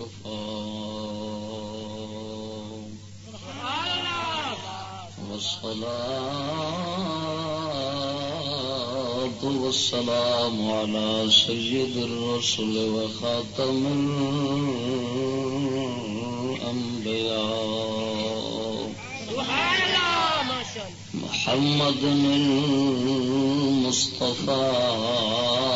وكفى والصلاة والسلام على سيد الرسل وخاتم الأنبياء. محمد المصطفى.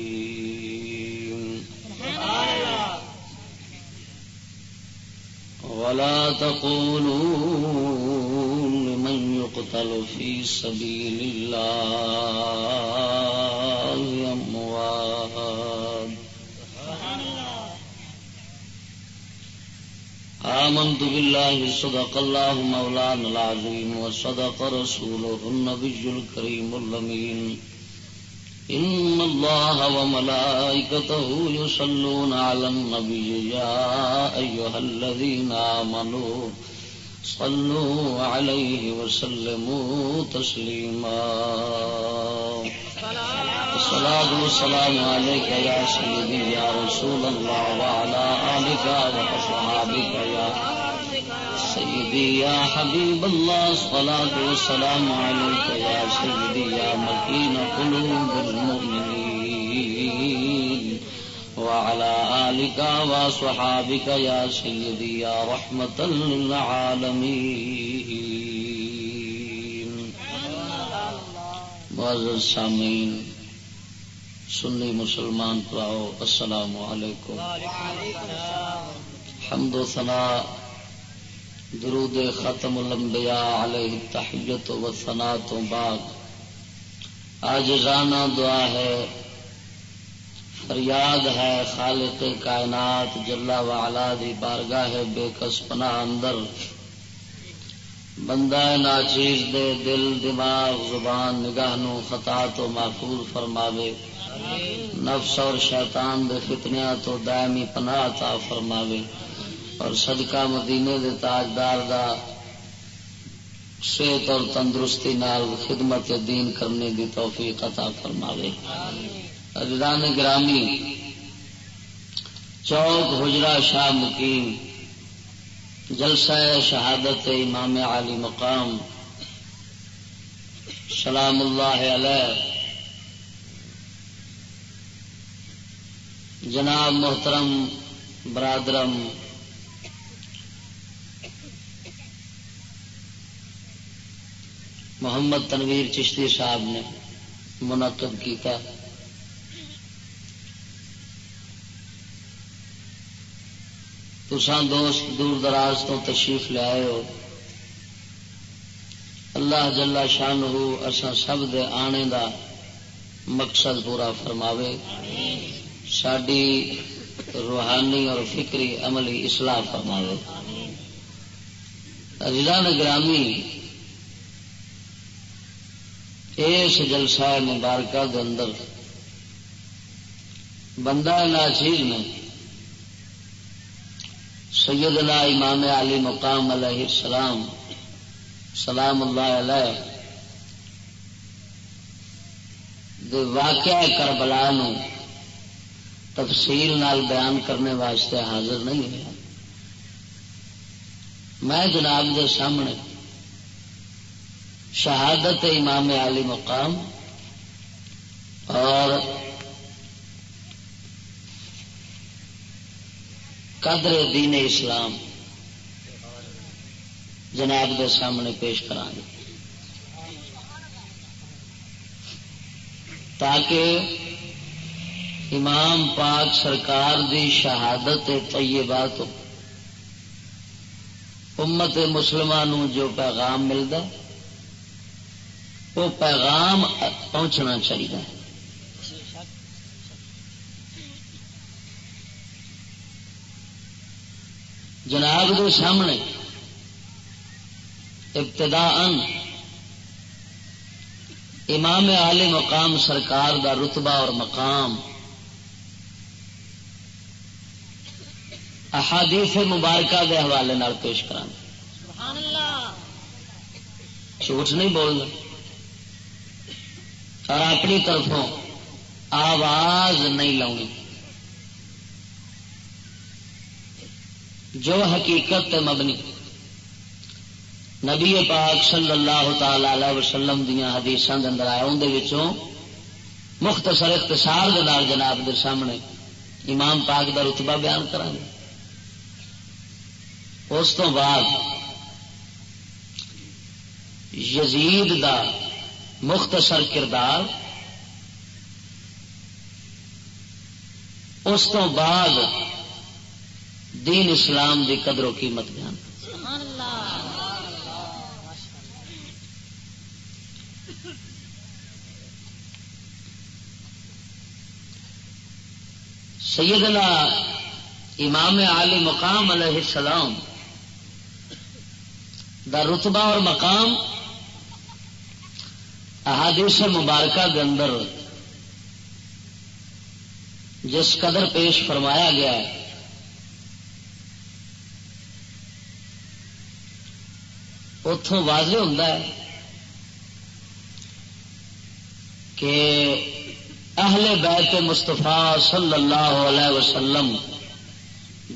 ولا تقولوا لمن يقتل في سبيل الله أموات. آمنت بالله صدق الله مولانا العظيم وصدق رسوله النبي الكريم اللمين إن الله وملائكته يصلون على النبي يا أيها الذين آمنوا صلوا عليه وسلموا تسليما. الصلاة والسلام عليك يا سيدي يا رسول الله وعلى آلك وأصحابك يا سيدي يا حبيب الله الصلاة والسلام عليك يا سيدي يا مكين قلوب المؤمنين وعلى آلك وصحابك يا سيدي يا رحمة للعالمين معزز سامعین سنی مسلمان پراؤ السلام علیکم۔ حمد و ثنا درود ختم الانبیاء علیہ تحیت و ثنا تو بعد۔ آج رانا دعا ہے فریاد ہے خالق کائنات جلا وعلا دی بارگاہ بے کس پناہ اندر۔ بندہ ناچیز دے دل دماغ زبان نگاہ نو خطا تو محفوظ فرماوے۔ نفس اور شیطان دے فتنیا تو دائمی پناہ عطا فرماوے۔ اور صدقہ مدینے دے تاجدار دا صحت اور تندرستی نال خدمت دین کرنے دی توفیق عطا فرماوے۔ عزیزان گرامی، چوک حجرہ شاہ مقیم، جلسہ شہادت امام علی مقام، سلام اللہ علیہ۔ جناب محترم، برادرم محمد تنویر چشتی صاحب نے منعقد کیا تسان دوست دور دراز تو تشریف لے ہو۔ اللہ جلا شان ہو اصا سب دے آنے دا مقصد پورا فرماوے۔ ساری روحانی اور فکری عملی اصلاح فرماوے۔ عزیزان گرامی اس جلسہ مبارکہ کے اندر بندہ ناچیز نے سیدنا امام علی مقام علیہ السلام سلام اللہ علیہ دے واقعہ کربلا نو تفصیل نال بیان کرنے واسطے حاضر نہیں ہوا میں جناب دے سامنے شہادت امام علی مقام اور قدر دین اسلام جناب دے سامنے پیش کرا گے۔ تاکہ امام پاک سرکار دی شہادت طیبہ تو امت مسلمان جو پیغام ملتا وہ پیغام پہنچنا چاہیے۔ جناب کے سامنے ابتدا امام عالی مقام سرکار دا رتبہ اور مقام۔ احادیث مبارکہ دے حوالے پیش کرا جھوٹ نہیں بولنا۔ اور اپنی طرفوں آواز نہیں لاؤنی۔ جو حقیقت مبنی۔ نبی پاک صلی اللہ تعالی وسلم دیا حدیث اندر آیا اندر مختصر اختصار دار جناب دے سامنے امام پاک دا رتبہ بیان کریں گے اس بعد یزید دا مختصر کردار اس تو بعد دین اسلام دی قدر و قیمت بیان سیدنا امام علی مقام علیہ السلام دا رتبہ اور مقام احادیث مبارکہ کے اندر جس قدر پیش فرمایا گیا ہے اتوں واضح ہوتا ہے کہ اہل بیت مستفا صلی اللہ علیہ وسلم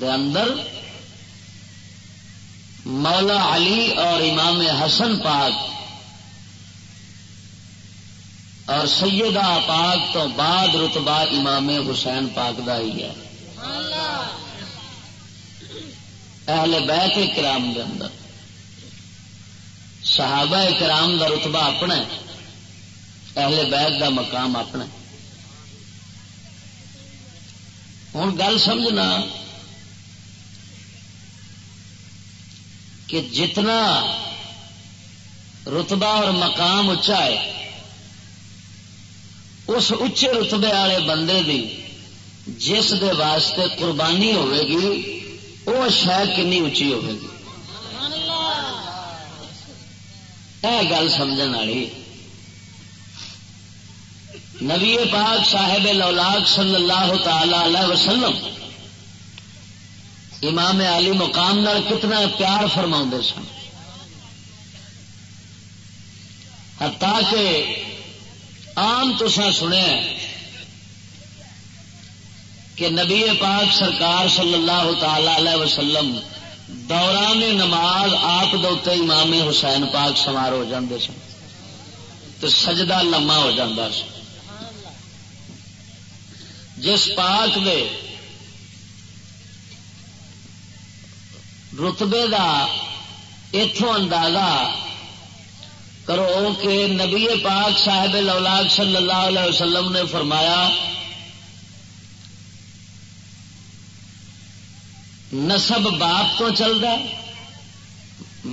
دے اندر مولا علی اور امام حسن پاک اور سیدہ پاک تو بعد رتبہ امام حسین پاک دا ہی ہے۔ اہل بیت کرام کے اندر۔ صحابہ کرام دا رتبہ اپنا اہل بیت دا مقام اپنا ہوں گل سمجھنا کہ جتنا رتبہ اور مقام اچا ہے اس اچے رتبے والے بندے دی جس دے واسطے قربانی ہوے گی، وہ شاید کنی اچھی ہوے گی۔ یہ گل سمجھ والی، نبی پاک صاحب لولاک صلی اللہ تعالی علیہ وسلم امام علی مقام نال کتنا پیار فرما سن۔ کہ آم تو سنیا کہ نبی پاک سرکار صلی اللہ تعالی علیہ وسلم دوران نماز آپ دے امام حسین پاک سوار ہو جاندے سن تو سجدہ لما ہو جاتا سن۔ جس پاک دے رتبے دا اتوں اندازہ کرو کہ نبی پاک صاحب لولاک صلی اللہ علیہ وسلم نے فرمایا، نسب باپ تو چلتا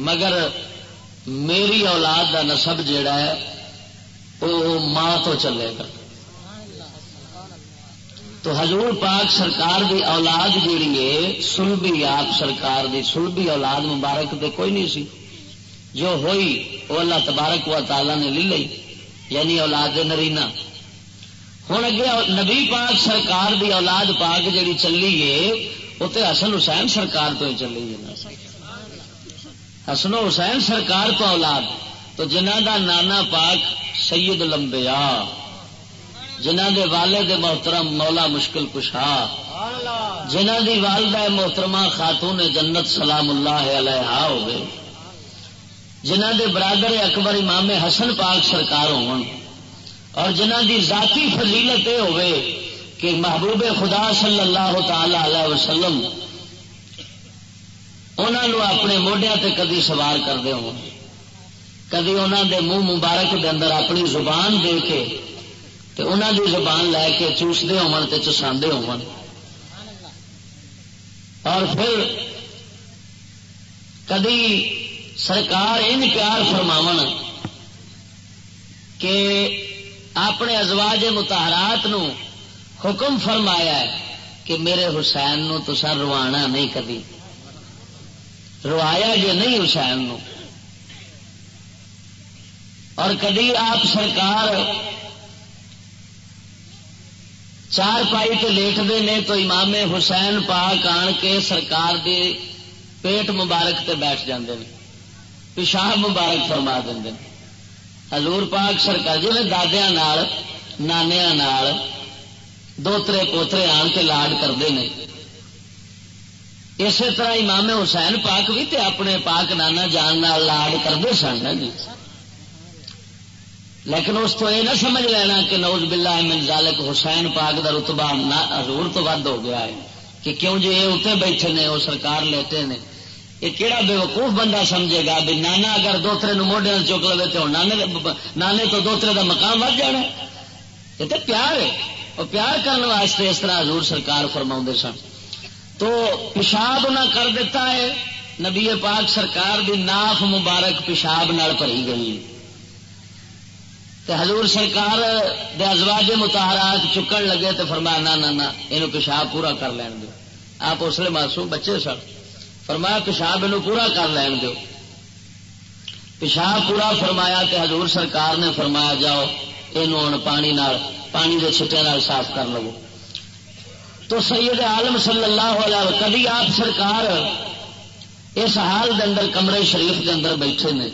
مگر میری اولاد دا نسب جیڑا ہے وہ ماں تو چلے گا۔ تو حضور پاک سرکار دی اولاد جیڑی ہے، سلبی آپ سرکار دی سلبی اولاد مبارک دے کوئی نہیں سی۔ جو ہوئی وہ اللہ تبارک و تعالی نے لی یعنی اولاد نرینا ہوں اگے نبی پاک سرکار دی اولاد پاک جیڑی چلی ہے وہ تو حسن حسین سرکار تو ہی چلی ہے حسن حسین سرکار تو اولاد، تو جنہ دا نانا پاک سید لمبیا جنہ دے والد محترم مولا مشکل کشا جنہ دی والدہ محترمہ خاتون جنت سلام اللہ علیہ ہو گئے جنہ دے برادر اکبر امام حسن پاک سرکار ہون۔ اور جنہ دی ذاتی فضیلت یہ ہوئے کہ محبوب خدا صلی اللہ تعالی علیہ وسلم انہوں اپنے موڈیا تے کدی سوار کرتے ہو کدی انہوں دے منہ مبارک دے اندر اپنی زبان دے کے تے انہوں دی زبان لے کے چوستے ہون تے چساندے ہون۔ اور پھر کدی سرکار ان پیار فرماو کہ اپنے ازواج متحرات نو حکم فرمایا ہے کہ میرے حسین نو تو سر روانا نہیں کبھی۔ روایا جو نہیں حسین نو۔ اور کدی آپ سرکار چار پائی تے لیٹتے نے تو امام حسین پاک آن کے سرکار دے پیٹ مبارک تے بیٹھ جاندے ہیں پیشاب مبارک فرما دیں حضور پاک سرکار جی دادیا نانیا دوترے پوترے آن کے لاڈ کرتے ہیں اسی طرح امام حسین پاک بھی تے اپنے پاک نانا جان لاڈ کرتے سن جی۔ لیکن اس تو یہ نہ سمجھ لینا کہ نوز بلا من ذالک حسین پاک دا رتبہ حضور تو ود ہو گیا ہے کہ کیوں جی یہ اتنے بیٹھے نے، وہ سرکار لیتے ہیں یہ کہڑا بے وقوف بندہ سمجھے گا بھی نانا اگر دوترے موڈے چک لے تو نانے نانے تو دوترے دا مقام ود جانا یہ تو پیار ہے۔ اور پیار کرنے واسطے اس طرح حضور سرکار فرما سن۔ تو پیشاب نہ کر دیتا ہے۔ نبی پاک سرکار دی ناف مبارک پیشاب نال بھری گئی۔ تے حضور سرکار دے ازواج متحرات چکن لگے تو فرمایا نہ نہ یہ پیشاب پورا کر لین دو۔ آپ اس لیے معصوم بچے سن۔ فرمایا پیشاب یہ پورا کر لین دو پیشاب پورا فرمایا تے حضور سرکار نے فرمایا جاؤ یہ پانی نال، پانی کے چھٹے نال صاف کر لو۔ تو سید عالم صلی اللہ علیہ کبھی آپ سرکار اس حال دے اندر کمرے شریف دے اندر بیٹھے نے؟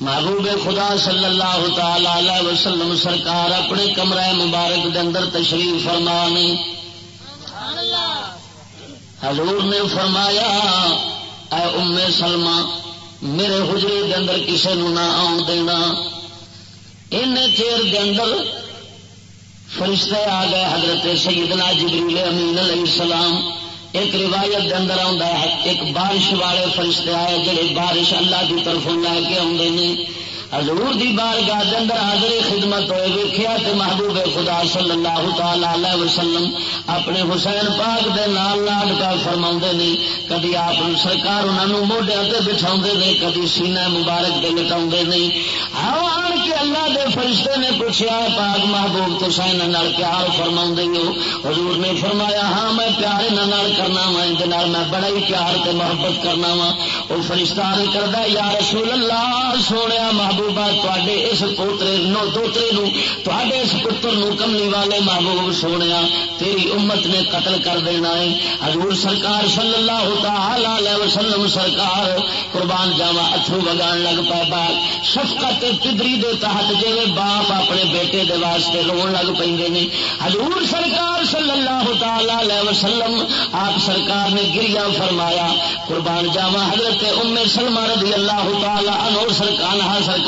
محبوب خدا صلی اللہ تعالی وسلم سرکار اپنے کمرے مبارک دے اندر تشریف فرمانے حضور نے فرمایا، اے ام سلمہ، میرے حجرے دے اندر کسے نو نہ آن دینا۔ ان چیر دے اندر فرشتے آ گئے، حضرت سیدنا جبریل امین علیہ السلام۔ ایک روایت دے اندر آ ایک بارش والے فرشتے آئے، جڑے بارش اللہ کی طرف لے کے آدھے حضور دی بار گاہ اندر حاضر خدمت ہوئے ویخیا کہ محبوب خدا صلی اللہ تعالی علیہ وسلم اپنے حسین پاک دے نال لاڈ کا فرما نہیں کدی آپ سرکار انہوں موڈیا سے بٹھا نہیں کدی سینہ مبارک دے لٹا نہیں ہاں آن کے اللہ دے فرشتے نے پوچھا پاک محبوب تو سائن پیار فرما ہو؟ حضور نے فرمایا ہاں میں پیار انہاں نال کرنا وا ان میں بڑا ہی پیار تے محبت کرنا وا وہ فرشتہ نہیں کرتا یا رسول اللہ، سونے محبوب محبوبہ تے اس پوترے نو دوترے نو تے اس پتر نو کملی والے محبوب سونے تیری امت نے قتل کر دینا ہے حضور سرکار صلی اللہ تعالی وسلم سرکار قربان جاوا اتھو وگان لگ پائے باپ شفقت پدری دے تحت جی باپ اپنے بیٹے دے واسطے رو لگ پہ حضور سرکار صلی اللہ تعالی وسلم آپ سرکار نے گریا فرمایا قربان جاوا حضرت ام سلمہ رضی اللہ تعالی عنہ سرکار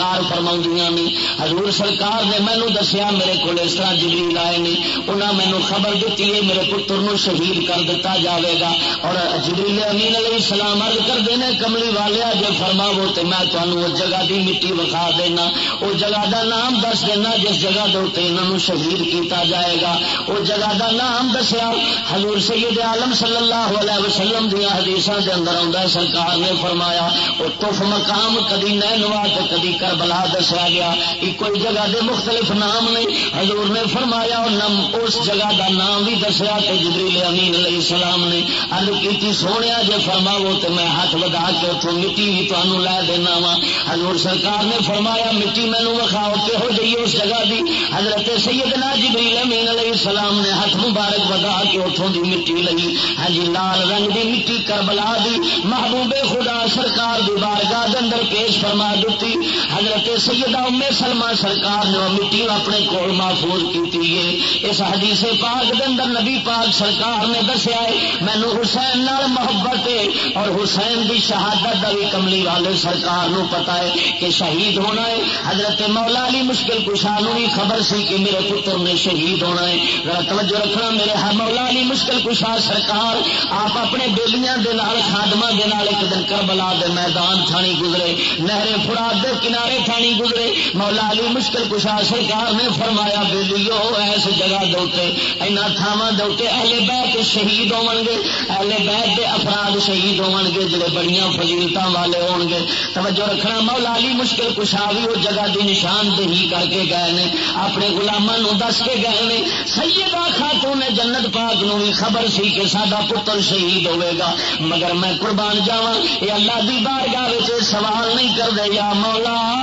سرکار سرکار فرما نے حضور سرکار نے مینو دسیا، میرے کو اس طرح جبریل آئے نے انہیں مینو خبر دیتی ہے، میرے پتر نو شہید کر دیتا جاوے گا۔ اور جبریل امین علیہ السلام عرض کر دینے کملی والے جو فرماو تو میں تمہیں اس جگہ دی مٹی وکھا دینا۔ اس جگہ دا نام دس دینا، جس جگہ دے انہوں شہید کیتا جائے گا۔ اس جگہ دا نام دسیا، حضور سید عالم صلی اللہ علیہ وسلم دیا حدیث کے اندر آتا سرکار نے فرمایا وہ تف مقام کدی نینوا کدی کر بلا دسیا گیا ایک جگہ دے مختلف نام نہیں حضور نے فرمایا نم اس جگہ دا نام بھی دسیا کہ جبریل امین علیہ السلام نے۔ ارد کی سونے جی فرماو تو میں ہاتھ بدا کے اتوں مٹی بھی تمہوں لے دینا وا۔ حضور سرکار نے فرمایا، مٹی مینو وکھاؤ کہ ہو جائیے اس جگہ دی۔ حضرت سیدنا جبریل امین علیہ السلام نے ہاتھ مبارک بدا کے اتوں دی مٹی لگی ہاں جی لال رنگ دی مٹی کربلا دی۔ محبوب خدا سرکار دی بارگاہ اندر پیش فرما دیتی۔ حضرت سیدہ ام سلمہ سرکار نے مٹی اپنے کول محفوظ کی اس حدیث پاک دے اندر نبی پاک سرکار نے دسیا ہے، مینو حسین نال محبت ہے۔ اور حسین دی شہادت کا بھی کملی والے سرکار نو پتا ہے کہ شہید ہونا ہے۔ حضرت مولا علی مشکل کشا نو بھی خبر سی کہ میرے پتر نے شہید ہونا ہے۔ ذرا توجہ رکھنا، میرے ہر مولا علی مشکل کشا سرکار، آپ اپنے بیلیاں دے نال خادمہ دے نال ایک دن کربلا دے میدان تھانی گزرے۔ نہرے فراد دے کنارے بارے تھانی گزرے۔ مولا علی مشکل کشا سرکار نے فرمایا بلیو ایس جگہ دوتے اینا تھاواں دوتے اہل بیت شہید ہون گے اہل بیت دے افراد شہید ہون گے جڑے بڑیاں فضیلتاں والے ہون گے توجہ رکھنا، مولا علی مشکل کشا بھی وہ جگہ دی نشاندہی کر کے گئے نے، اپنے غلاماں نو دس کے گئے نے۔ سیدہ خاتون جنت پاک نو بھی خبر سی کہ ساڈا پتر شہید ہوے گا۔ مگر میں قربان جاواں، اے اللہ دی بارگاہ وچ سوال نہیں کر دے یا مولا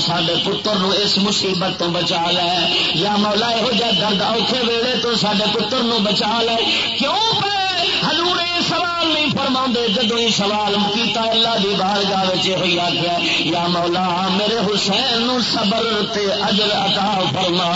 سڈے پتر نو اس مصیبت تو بچا لے یا مولا یہو جہ درد اوکھے ویلے تو سڈے پتر نو بچا لے کیوں پہ ہلور سوال نہیں فرما جدو ہی سوال کیتا اللہ دی بار گاہ ہوئی آخیا یا مولا میرے حسین نو صبر تے اجر عطا فرما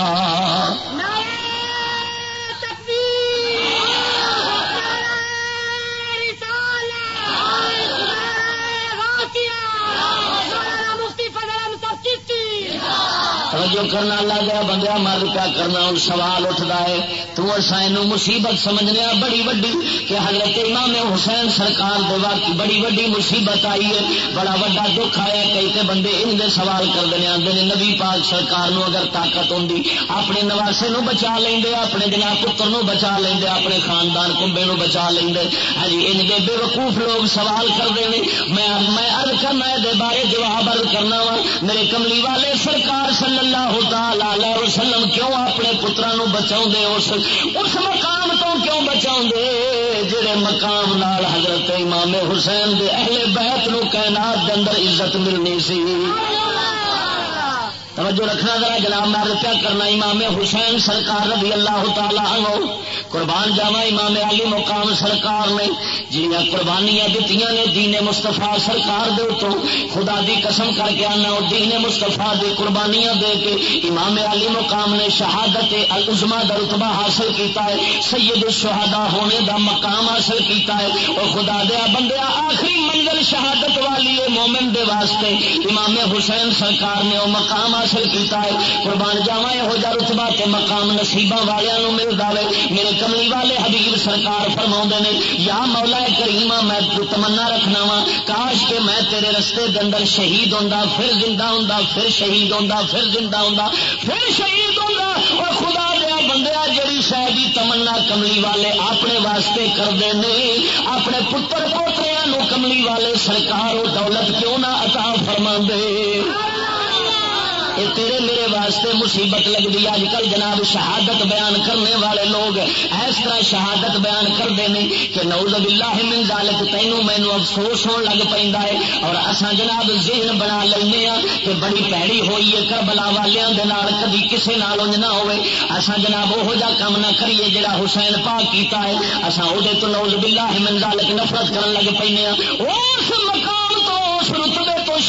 توجہ کرنا، اللہ گیا بندہ مرد کیا کرنا ہوں سوال اٹھتا ہے۔ تو حسین مصیبت سمجھنے بڑی وڈی کہ حضرت امام حسین سرکار دے واقعی بڑی وڈی مصیبت آئی ہے۔ بڑا وڈا دکھ آیا کئی تے بندے ان دے سوال کر دے آتے ہیں نبی پاک سرکار نو اگر طاقت ہوں اپنے نواسے نو بچا لیں اپنے جنا پتر نو بچا لیں اپنے خاندان کمبے نو بچا لیں ہاں جی، ان دے بے وقوف لوگ سوال کرتے ہیں میں میں ارد کرنا دے بارے جواب ارد کرنا وا، میرے کملی والے سرکار صلی اللہ تعالی وسلم کیوں اپنے پترا نو بچاؤ اس اس مقام تو کیوں بچاؤ جڑے مقام نال حضرت امام حسین دے اہل بیت نو کائنات دے اندر عزت ملنی سی۔ توجہ رکھنا ذرا جناب، میں کیا کرنا، امام حسین سرکار رضی اللہ تعالیٰ عنہ قربان جاوا امام علی مقام سرکار نے جنیا قربانیاں دیتی نے دین مستفا سرکار دے تو خدا دی قسم کر کے آنا، اور دین مستفا دی قربانیاں دے کے امام علی مقام نے شہادت الزما دا رتبہ حاصل کیتا ہے، سید الشہداء ہونے دا مقام حاصل کیتا ہے، اور خدا دیا بندیا آخری منزل شہادت والی ہے مومن دے واسطے امام حسین سرکار نے وہ مقام حاصل حاصل کیتا ہے، قربان جاوا یہو جہ رتبا تے مقام نصیبہ والوں مل جائے میرے کملی والے حبیب سرکار فرما نے، یا مولا کریما میں تمنا رکھنا وا کاش کے میں تیرے رستے دے اندر شہید ہوں پھر زندہ ہوں پھر شہید ہوں پھر زندہ ہوں پھر شہید ہوں اور خدا دیا بندیا جڑی شاید تمنا کملی والے اپنے واسطے کرتے ہیں اپنے پتر پوتریا کملی والے سرکار دولت کیوں نہ عطا فرما دے تیرے میرے واسطے مصیبت لگتی اج کل جناب شہادت بیان کرنے والے لوگ اس طرح شہادت بیان کرتے ہیں کہ نوز باللہ من ذالک، تینوں مینو افسوس ہون لگ پہ اور اساں جناب ذہن بنا لینا ہاں کہ بڑی پیڑی ہوئی ہے کربلا والوں کدی کسی نال نہ ہوئے۔ اساں جناب وہ جا کام نہ کریے جڑا حسین پاک کیتا ہے۔ اساں وہ تو نوز باللہ من ذالک نفرت کرن لگ پہ اس مقام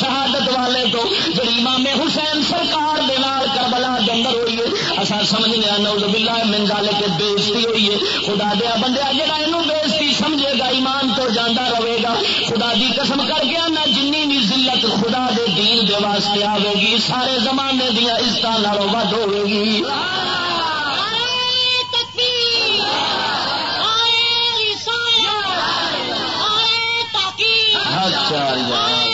شہادت والے تو جڑی امام حسین سرکار دے نال کربلا دے اندر ہوئی ہے اسا سمجھنے نعوذ باللہ من ذالک بےزتی ہوئی ہے۔ خدا دیا بندیا جڑا اینو بےزتی سمجھے گا ایمان تو جاندا رہے گا۔ خدا دی قسم کر کے انا جنی بھی ذلت خدا دے دین دے واسطے آوے گی سارے زمانے دیا عزتاں نالوں ود ہوے گی۔ اچھا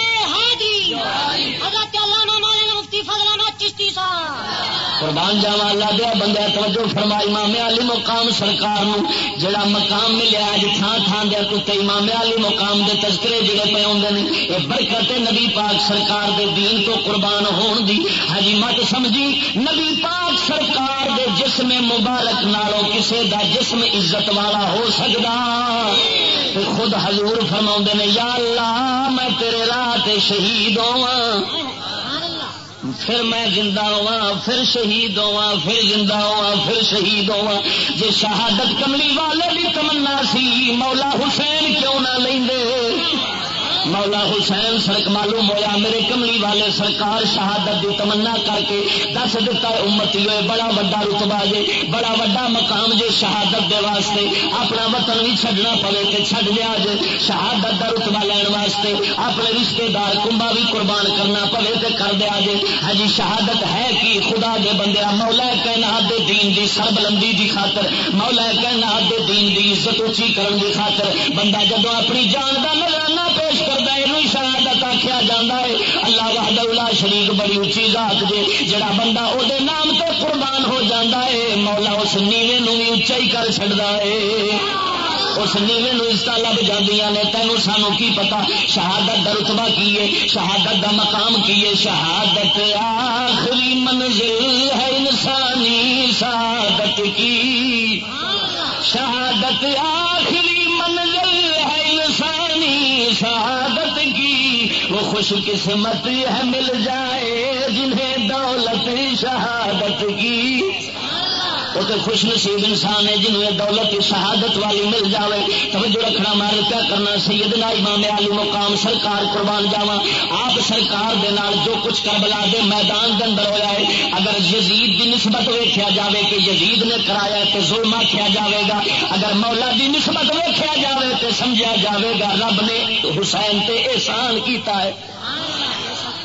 قربان جاوا اللہ دیا بندہ توجہ فرمائی، امام علی مقام سرکار نو جڑا مقام ملیا اج جی تھان تھان دیا کتے امام علی مقام دے تذکرے جڑے پے ہوندے نے، اے برکت نبی پاک سرکار دے دین تو قربان ہون دی۔ ہجی مت سمجھی، نبی پاک سرکار دے جسم مبارک نالو کسے دا جسم عزت والا ہو سکدا۔ خود حضور فرما نے، یا اللہ، میں تیرے راہ تے شہید ہوا پھر میں زندہ ہوا پھر شہید ہوا پھر زندہ ہوا پھر شہید ہوا جی شہادت کملی والے بھی تمنا سی، مولا حسین کیوں نہ لیں مولا حسین سڑک معلوم ہوا میرے کملی والے سرکار شہادت دی تمنا کر کے دس دتا امتی ہوئے، بڑا وڈا رتبا جے، بڑا وڈا مقام جے شہادت دے واسطے۔ اپنا وطن بھی چھڈنا پوے تے چھڈ لیا جے، شہادت دا رتبا لین واسطے۔ اپنے رشتے دار کمبا بھی قربان کرنا پوے تے کر دیا جے۔ ہجی شہادت ہے کہ خدا دے بندے مولا کہنا دے دین دی سر بلندی دی خاطر، مولا کہنا دے دین دی عزت اچھی کرن دی خاطر۔ بندہ جدو اپنی جان دا نظرانہ آخیا جا ہے، اللہ وحدہ شریک بڑی اچھی ذات جے جڑا بندہ وہ نام تو قربان ہو جاتا ہے، مولا اس نیوے نو بھی اچا ہی کر چڑتا ہے۔ اس نیوے عزت لب جاندیاں نے، تینوں سانو کی پتا شہادت دا رتبہ کی ہے، شہادت دا مقام کی ہے۔ شہادت آخری منزل ہے انسانی شہادت کی۔ شہادت آخری خوش قسمت ہے مل جائے جنہیں دولت شہادت کی وہ تو خوش نصیب انسان ہے جنہوں دولت شہادت والی مل جائے توجہ رکھنا مار کیا کرنا، سیدنا امام علی مقام سرکار قربان جاوا آپ سرکار دے نال جو کچھ کر بلا دے میدان دے اندر ہوا ہے، اگر یزید دی نسبت ویکیا جاوے کہ یزید نے کرایا تو ظلم آخیا جاوے گا۔ اگر مولا دی نسبت ویکیا جاوے تو سمجھا جاوے گا، رب نے حسین تے احسان کیتا ہے۔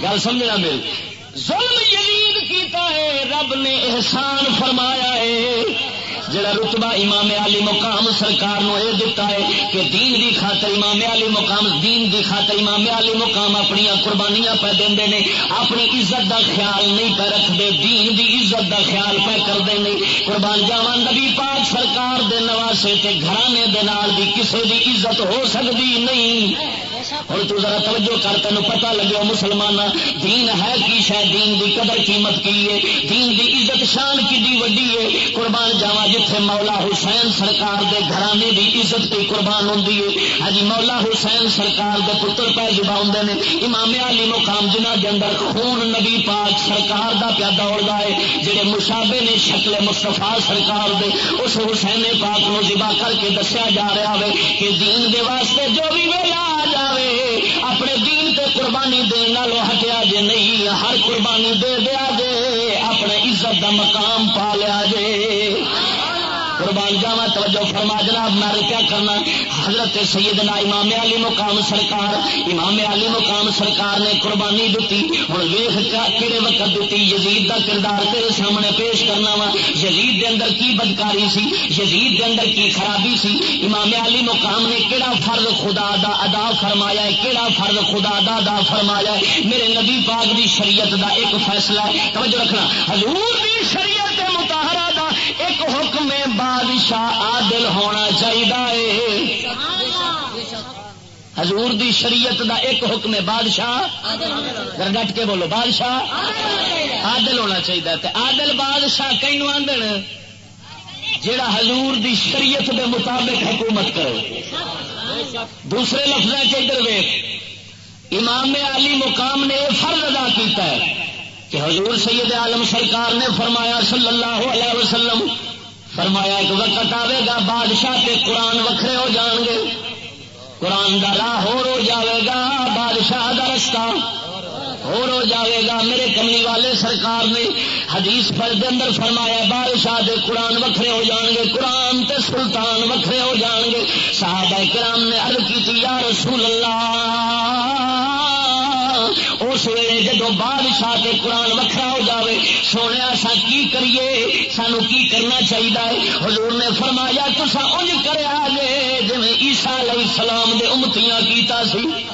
گل سمجھنا میری ظلم یزید کیتا ہے، رب نے احسان فرمایا ہے۔ جڑا رتبہ امام علی مقام سرکار نو اے دیتا ہے کہ دین دی خاطر امام علی مقام، دین دی خاطر امام علی مقام اپنی قربانیاں پہ دے نے، اپنی عزت دا خیال نہیں پہ رکھتے دین دی عزت دا خیال پہ کرتے نہیں قربان جاوا نبی پاک سرکار دے نواسے تے گھرانے دے نال دی کسے دی عزت ہو سکتی نہیں۔ ہوں تو ذرا توجہ کر تین پتا لگے مسلمان دین ہے کی شاید؟ دین دی قدر قیمت کی ہے؟ دین دی عزت شان کی وڈی ہے؟ قربان جاوا جتھے مولا حسین سرکار دے گھرانے دی عزت پہ قربان ہوں ہاں جی مولا حسین سرکار دے پتر پہ جبا نے، امام علی مقام جنہ کے اندر خون نبی پاک سرکار دا پیا دوڑتا ہے۔ جہے مشابے نے شکل مستفا سرکار دے، اس حسین پاک نو جبا کر کے دسیا جا رہا ہے کہ دین دے واسطے جو بھی ویلا آ اپنے دین تے قربانی دن ہٹیا جے نہیں، ہر قربانی دے دیا جے، اپنے عزت دا مقام پا لیا جے۔ قربان جاوا توجہ فرما جناب، میں کیا کرنا، حضرت سیدنا امام علی مقام سرکار، امام علی مقام سرکار نے قربانی دیتی ہوں ویخ کہڑے وقت دیتی، یزید دا کردار تیرے سامنے پیش کرنا وا، یزید دے اندر کی بدکاری سی، یزید دے اندر کی خرابی سی، امام علی مقام نے کہڑا فرض خدا دا ادا فرمایا ہے کہڑا فرض خدا دا ادا فرمایا ہے، میرے نبی پاک دی شریعت دا ایک فیصلہ ہے، توجہ رکھنا، حضور دی شریعت ایک حکم بادشاہ عادل ہونا چاہیے حضور دی شریعت دا ایک حکم ہے بادشاہ۔ ڈٹ کے بولو، بادشاہ عادل ہونا چاہیے عادل بادشاہ کئی آدھے جڑا حضور دی شریعت دے مطابق حکومت کرے۔ دوسرے لفظ ادھر ویخ امام علی مقام نے یہ فرض ادا کیتا ہے۔ کہ حضور سید عالم سرکار نے فرمایا صلی اللہ علیہ وسلم، فرمایا ایک وقت آئے گا، بادشاہ کے قرآن وکھرے ہو جان گے۔ قرآن دا راہ ہو جاوے گا، بادشاہ دا رستہ ہو جاوے گا۔ میرے کملی والے سرکار نے حدیث پر دے اندر فرمایا، بادشاہ دے قرآن وکھرے ہو جان گے، قرآن تے سلطان وکھرے ہو جان گے۔ صحابہ کرام نے عرض کی یا رسول اللہ اس ویلے جدو بادشاہ کے قرآن وکھرا ہو جاوے، سونے سا کی کریے؟ سانو کی کرنا چاہیے حضور نے فرمایا تو سا انج کرے آگے جی عیسا علیہ السلام دے امتیاں کیتا سی۔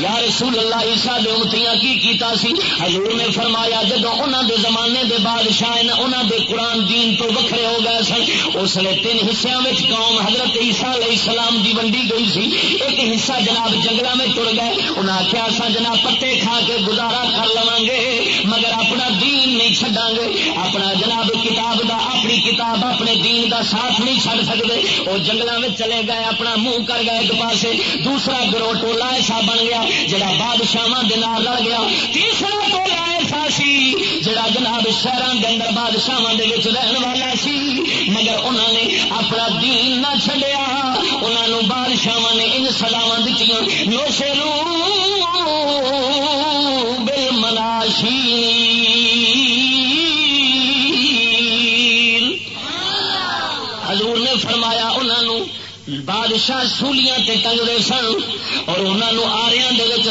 یا رسول اللہ عیسا دے امتیاں کی کیتا سی؟ حضور نے فرمایا جدو انہوں دے زمانے دے بادشاہ انہوں دے قرآن دین تو وکھرے ہو گئے سن، اس لیے تین حصوں میں قوم حضرت عیسا علیہ السلام دی ونڈی گئی سی۔ ایک حصہ جناب جنگل میں تر گئے۔ انہیں آخیا سا جناب پتے کھا کے گزارا کر لوا گے، مگر اپنا دین نہیں چڈا گے۔ اپنا جناب کتاب دا، اپنی کتاب، اپنے دین دا ساتھ نہیں چڑ سکتے وہ جنگل میں چلے گئے، اپنا منہ کر گئے ایک پاسے۔ دوسرا گروہ ٹولا ایسا بن گیا۔ جڑا بادشاہ لڑ گیا، تیسرا ٹولا ایسا سی، جڑا جناب شہروں کے اندر بادشاہ رہن والا سی۔ مگر انہوں نے اپنا دین نہ چڈیا انہوں بادشاہ نے ان سلاوا دیتی نوشے بل مناشی فرمایا بادشاہ سولیاں تے ٹنگتے سن اور انہوں آریا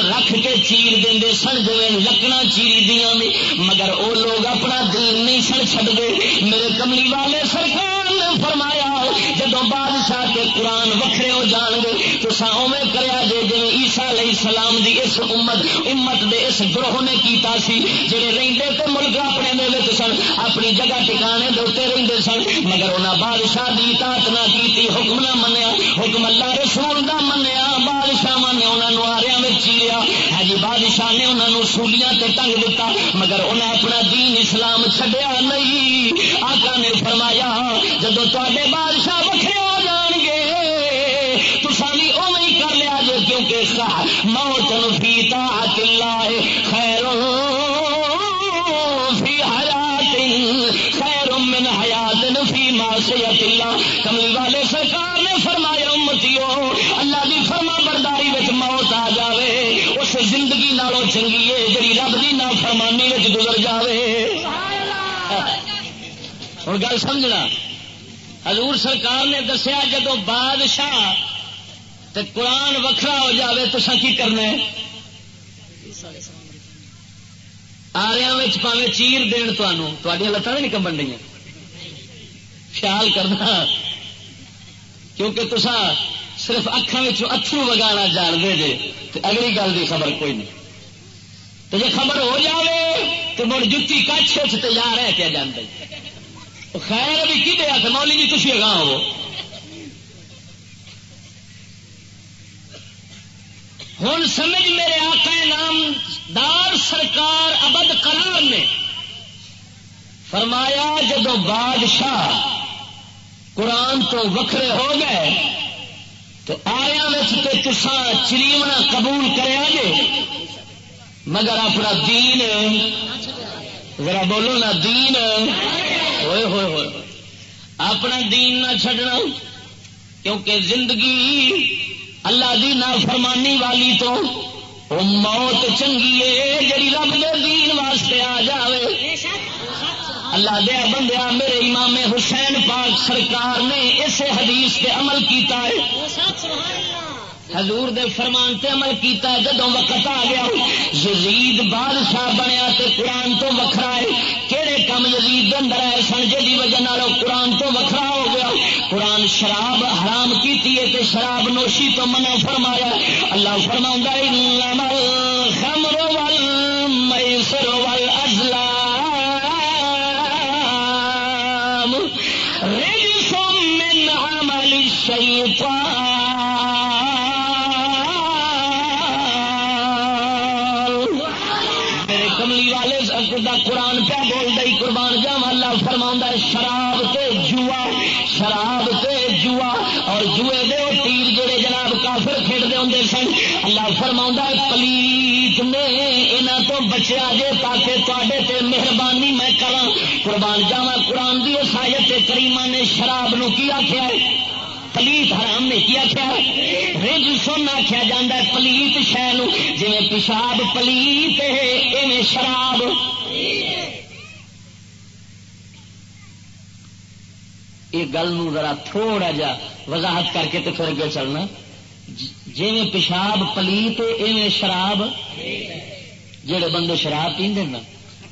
رکھ کے چیر دے سن جی لکڑا چیری دیا مگر وہ لوگ اپنا دین نہیں سن چڑتے میرے کملی والے سرکار نے فرمایا جب بادشاہ کے قرآن وکھرے ہو جان گے، تو اوے کریا جے جی عیسا علیہ السلام دی اس امت امت دے اس گروہ نے کیتا سی، جڑے رہندے تے ملک اپنے دے سن، اپنی جگہ ٹکانے دے رہندے سن، مگر انہاں بادشاہ دی اطاعت نہ کیتی، حکم نہ منیا، حکم اللہ رسول دا منیا بادشاہ نے انہوں نے آریا میں چیریا۔ ہاں جی بادشاہ نے انہوں نے سولیاں تے ٹنگ دیتا مگر انہیں اپنا دین اسلام چھڈیا نہیں۔ آقا نے فرمایا جب تے بادشاہ وکھرے نفی اللہ خیر فی حیات خیر من حیات نفی معصیت اللہ کملی والے سرکار نے فرمایا، امتیو، اللہ دی فرما برداری وچ موت آ جاوے، اس زندگی نالوں چنگی ہے جی رب کی نا فرمانی گزر جائے ہوں گل سمجھنا؟ حضور سرکار نے دسیا جدو بادشاہ تے قرآن وکھرا ہو جاوے تو کی کرنا ہے؟ آریا پاوے چیر دین تمہیں لتان نہیں کمبن دیا خیال کرنا کیونکہ تسا صرف اکھان اترو وگانا جانتے جے تو اگلی گل کی خبر کوئی نہیں تو جی خبر ہو جائے تو مڑ جتی کچھ تیار ہے کیا جانا خیر بھی کی دیا تو مولی جی تھی اگاں ہو ہوں سمجھ میرے آقا نام دار سرکار ابد قرار نے فرمایا جدو بادشاہ قرآن تو وکھرے ہو گئے تو آیا تسا چریمنا قبول کرے مگر اپنا دین ذرا بولو نا، دین ہوئے ہوئے ہوئے۔ اپنا دین نہ چھڈنا، کیونکہ زندگی اللہ دی نہ فرمانی والی تو وہ موت چنگی ہے جی رب دے دین واسطے آ جائے اللہ دیا بندیا میرے امام حسین پاک سرکار نے اسے حدیث پہ عمل کیتا ہے۔ حضور دے فرمان تے عمل کیتا ہے جدو وقت آ گیا، یزید بادشاہ بنیا تے قرآن تو وکھرا ہے۔ کہڑے کم یزید اندر آئے سن جی وجہ قرآن تو وکھرا ہو گیا۔ قرآن شراب حرام کیتی ہے تے شراب نوشی تو منع فرمایا۔ اللہ فرما خمر خمرو وال میسرو وال ازلا قرآن تو بچیا جے تاکہ تے مہربانی میں کرا قربان جاوا قرآن کی سایت کریما نے شراب نو کی آخیا پلیت حرام نے کی آخیا رج سن آخیا جا پلیت شہ جی پیشاب پلیت ہے شراب۔ یہ گل ذرا تھوڑا جا وضاحت کر کے تو پھر اگے چلنا۔ جی پیشاب پلیت ایویں شراب۔ جہے بندے شراب پیندے نا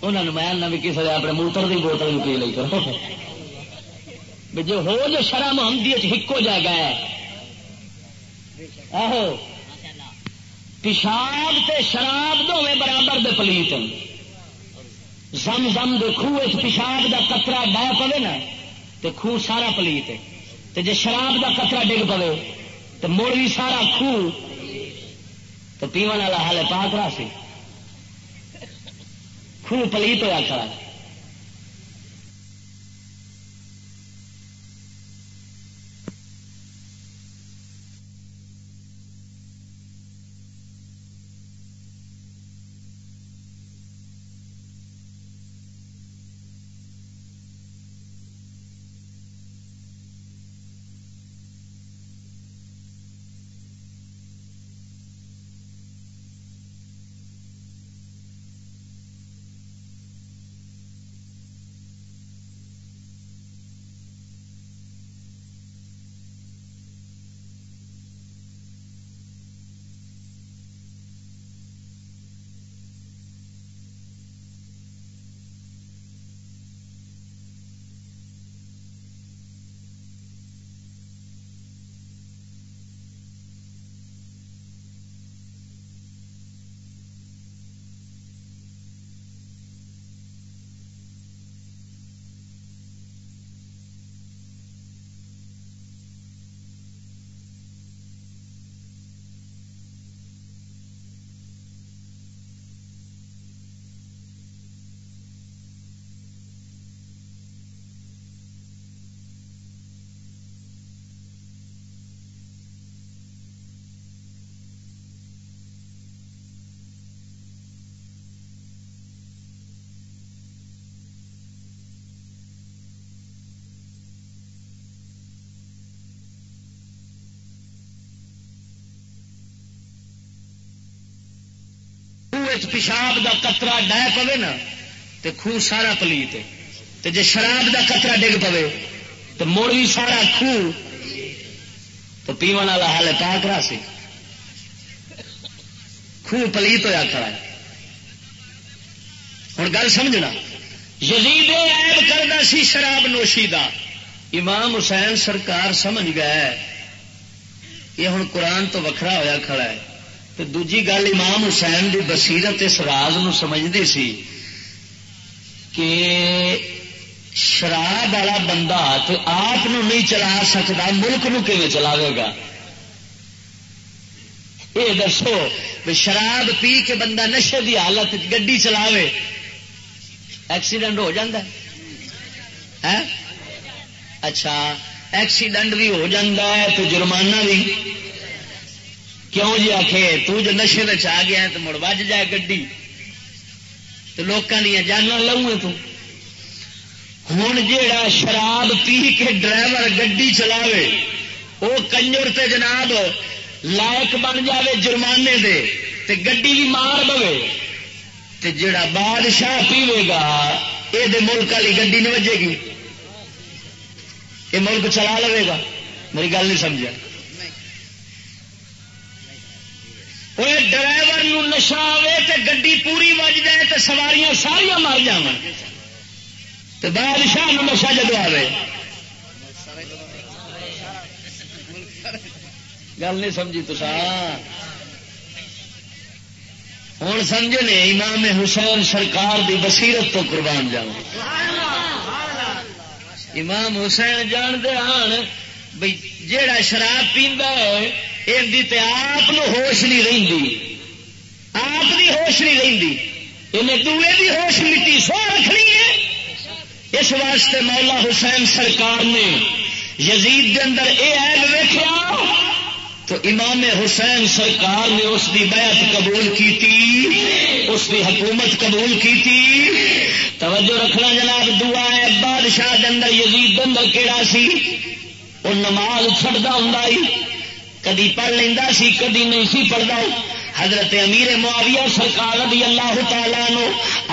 انہوں نے میں بھی کسی اپنے موتر کی بوتل بھی پی لی کرو۔ جو ہو جو شرح محمدی ہکو جائے ہے آہو۔ پیشاب تے شراب دونوں برابر دے پلیت زم زم دے خوہ پیشاب دا کترا ڈا پوے نا تو خوہ سارا پلیت ہے۔ جی شراب دا کترا ڈگ پوے تو مڑ بھی سارا خوہ تو پیو والا حال پاک رہا سی۔ خوہ پلیت ہوا کھڑا پیشاب دا قطرہ ڈہ پوے نا تو خوہ سارا پلیت تے جے شراب دا قطرہ ڈگ پوے تو مڑ بھی سارا خوہ تو پیو والا حال پاک رہا سی۔ خوہ پلیت ہوا کھڑا ہے۔ ہوں گل سمجھنا، یزید عیب کرنا سی شراب نوشی دا۔ امام حسین سرکار سمجھ گئے۔ یہ ہوں قرآن تو وکھرا ہوا کھڑا ہے۔ تو دوجی گل امام حسین دی بصیرت اس راز نو سمجھتی سی کہ شراب والا بندہ تو آپ نہیں چلا سکتا، ملک نو چلاوے گا؟ یہ دسو بھی شراب پی کے بندہ نشے دی حالت گڈی چلاوے، ایکسیڈنٹ ہو جاتا ہے؟ اچھا ایکسیڈنٹ بھی ہو جاتا ہے تو جرمانہ بھی۔ کیوں جی آخ تو نشے میں آ گیا تو مڑ بج جائے گی تو لوگوں دیا جانا لوں تو۔ ہوں جا شراب پی کے ڈرائیور گڈی چلاوے وہ کنجر تے جناب لائق بن جاوے جرمانے دے، تے گڈی بھی مار پوے تے جڑا بادشاہ پیوے گا یہ ملک والی گڈی نہیں وجے گی۔ یہ ملک چلا لے گا۔ میری گل نہیں سمجھا۔ وہ ڈرائیور نشا آئے تو گڈی پوری وج جائے تو سواریاں ساریا مر جا تو بادشاہ نشا جدو آئے گل نہیں سمجھی تو ہوں سمجھے نے امام حسین سرکار دی بصیرت تو قربان جاؤ امام حسین جانتے ہیں بھائی جیڑا شراب پیندا ہے یہ آپ ہوش نہیں رہی آپ کی ہوش نہیں رہی انہیں دوے دی ہوش مٹی سو رکھنی ہے۔ اس واسطے مولا حسین سرکار نے یزید کے اندر یہ ایب ویخیا تو امام حسین سرکار نے اس کی بیعت قبول کیتی۔ اس کی حکومت قبول کیتی۔ توجہ رکھنا جناب، دعا ہے، بادشاہ اندر یزید اندر کہڑا سی؟ وہ نماز چڑھتا ہوں کدی پڑھ لینا سی، کدی نہیں سی پڑھتا حضرت امیر معاویہ سرکار رضی اللہ تعالیٰ نو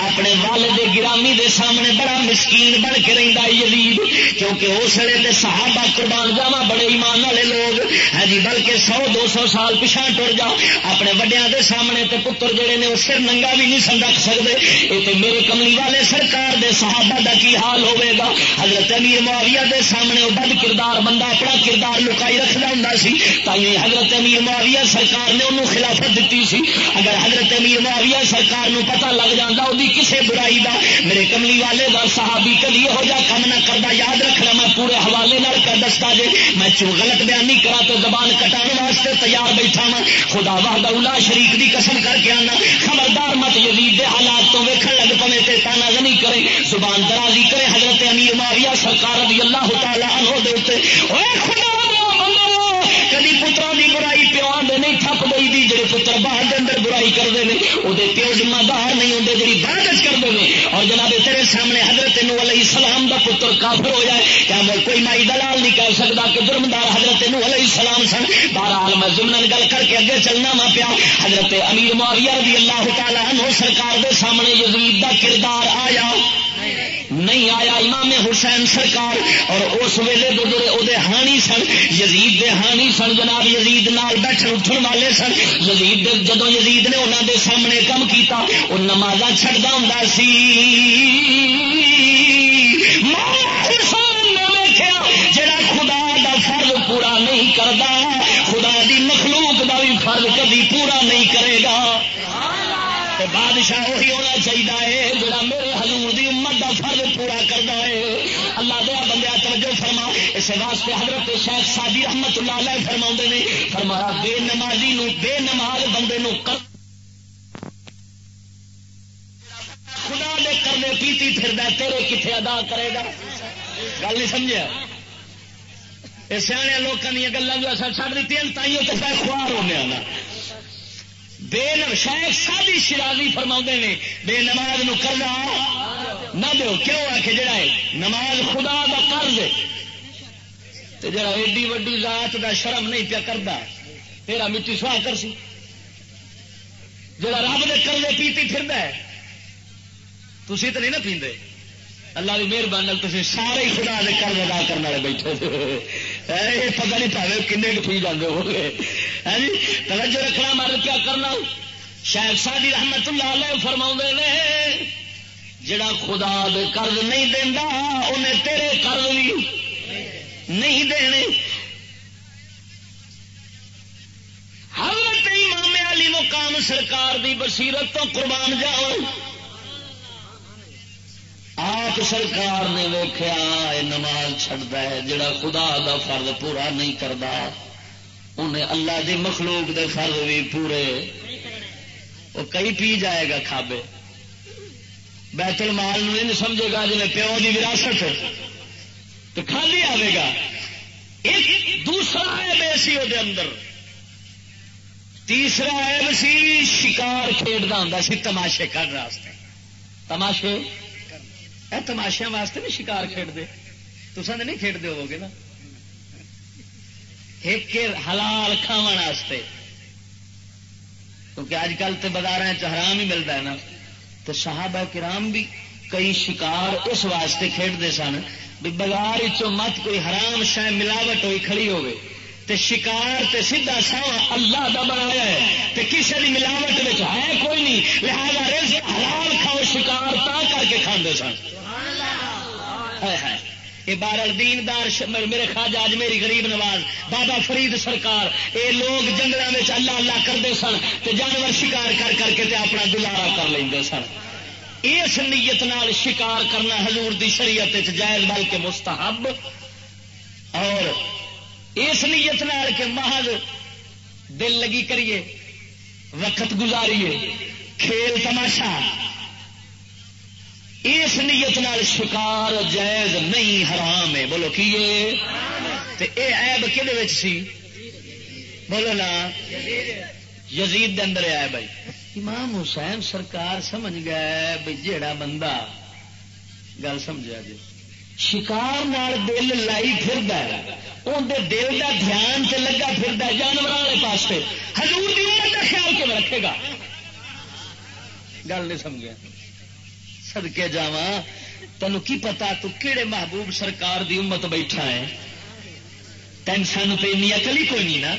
اپنے والد گرامی دے سامنے بڑا مسکین بن کے رہتا یزید، کیونکہ اس ویلے صحابہ قربان جاوا بڑے ایمان والے لوگ۔ ہے جی بلکہ سو، دو سو سال پچھا ٹر جا اپنے وڈیا دے سامنے تے پتر جڑے نے، وہ سر ننگا بھی نہیں سن رکھ سکتے یہ تو میرے کملی والے سرکار دے صحابہ دا کی حال ہوے گا؟ حضرت امیر معاویہ دے سامنے وہ بد کردار بندہ اپنا کردار لکائی رکھتا ہوں سی تھی حضرت امیر معاویہ سرکار نے انہوں خلافت دیتی سی۔ اگر حضرت امیر معاویہ سرکار نو پتہ لگ جاتا وہ کسے برائی دا، میرے کملی والے دا، صحابی کدی ہو جا کم نہ کرتا یاد رکھنا میں پورے حوالے نال کر دستا جے، میں چو غلط بیان نہیں کرا تو زبان کٹان واسطے تیار بیٹھا وا خدا واہدہ اولا شریف دی قسم کر کے آنا۔ خبردار مت یزید دے حالات تو ویکھن لگ پوے تے تانا زنی کرے۔ زبان درازی کرے حضرت امیر معاویہ سرکار رضی اللہ تعالی عنہ دے اوتے اوے پتر باہر کے اندر برائی کرتے ہیں وہ پیو ذمہ دار نہیں ہوتے جی بردش کرتے ہیں اور جناب تیرے سامنے حضرت نو علیہ السلام دا پتر کافر ہو جائے، کیا میں کوئی مائی دلال نہیں کہہ سکتا کہ جرمدار حضرت نو علیہ السلام سن؟ بہرحال میں ضمن گل کر کے اگے چلنا وا پیا۔ حضرت امیر معاویہ رضی اللہ تعالیٰ عنہ سرکار دے سامنے یزید دا کردار آیا۔ نہیں آیا امام حسین سرکار اور اس ویلے جڑے وہ ہانی سن، یزید دے ہانی سن، جناب یزید نال بیٹھ اٹھن والے سن۔ یزید جدو یزید نے انہوں دے سامنے کم کیتا وہ نماز چڑھتا ہوں سی۔ جڑا خدا دا فرض پورا نہیں کرتا خدا دی مخلوق دا بھی فرض کبھی پورا نہیں کرے گا۔ بادشاہ وہی ہونا چاہیے جڑا میرے حضور دی اس واسطے حضرت شیخ سادی رحمت اللہ علیہ فرما نے، فرمایا، بے نمازی نو، بے نماز بندے نو کر خدا دے کرنے پیتی پھر تیرے کتنے ادا کرے گا۔ گل نہیں سمجھا سیاح لوگوں دیا گلوں جو اصل چڑھ دیتی ہیں تائیوں تو خوار ہونے والا بے شاید سادی شرازی فرما نے، بے نماز نو کرنا نہ دو کیوں آ کے جڑا ہے، نماز خدا کا قرض ہے۔ تو جڑا ایڈی وڈی ذات دا شرم نہیں پیا کرتا تیرا مٹی سوا کر سی۔ جڑا رب نے کرنے پیتی پھر تھی تو نہیں نا پیندے۔ اللہ کی مہربانی تھی سارے خدا کے کرم ادا کرنے والے بیٹھے پتا نہیں پاوے کن پی جانے ہو گئے ہاں جی توجہ رکھنا مر کیا کرنا۔ شاید ساری رحمت اللہ علیہ فرما نے، جڑا خدا دے قرض نہیں دینا انہیں تیرے قرض بھی نہیں دینے۔ حضرت امام علی مقام سرکار دی بصیرت تو قربان جاؤ۔ آپ سرکار نے ویخیا نماز چڑھتا ہے، جڑا خدا دا فرض پورا نہیں کرتا انہیں اللہ دی مخلوق دے فرض بھی پورے۔ وہ کئی پی جائے گا کھابے۔ بیت المال نہیں سمجھے گا جی پیو کی وراثت تو خالی آئے گا۔ ایک دوسرا ہے سی وہ اندر۔ تیسرا ہے سی شکار کھیڈتا ہوں سی، تماشے کرنے واسطے تماشے؟ اے تماشیا واسطے بھی شکار کھیڈتے تو نہیں کھیڈتے ہو گے نا؟ ایک حلال کھاو واسطے۔ کیونکہ اج کل تو بازار حرام ہی ملتا ہے نا۔ تو صحابہ کرام بھی کئی شکار اس واسطے کھیڈتے سن بھی بازار مت کوئی حرام شہ ملاوٹ ہوئی کھڑی ہوگی تے شکار تے سیدھا سا اللہ دا بنایا ہے۔ تے کسی بھی ملاوٹ ہے کوئی نہیں۔ لہذا رزق حلال کھاؤ شکار تا کر کے کھانے سن۔ یہ بار دیندار میرے خواجہ آج میری غریب نواز بابا فرید سرکار اے لوگ جنگلوں میں اللہ اللہ کرتے سن۔ تو جانور شکار کر کر کے تے اپنا دلارا کر لیں سن۔ اس نیت نال شکار کرنا حضور دی شریعت جائز بل کے مستحب اور اس نیت نال کے محض دل لگی کریے، وقت گزاریے، کھیل تماشا، اس نیت نال شکار جائز نہیں، حرام ہے۔ بولو کی اے ایب کہ سی؟ بولو نا، یزید دے اندر آئے بھائی امام حسین سرکار سمجھ گیا بھائی جیڑا بندہ، گل سمجھا جی شکار نال دل لائی پھر اندر دل کا دھیان سے لگا پھر جانور والے پاس ہزور کا خیال کیوں رکھے گا؟ گل نہیں سمجھا سدکے جا تینوں کی پتا تو کہڑے محبوب سرکار دی امت بیٹھا ہے؟ تین سان تو این اکلی کوئی نہیں نا۔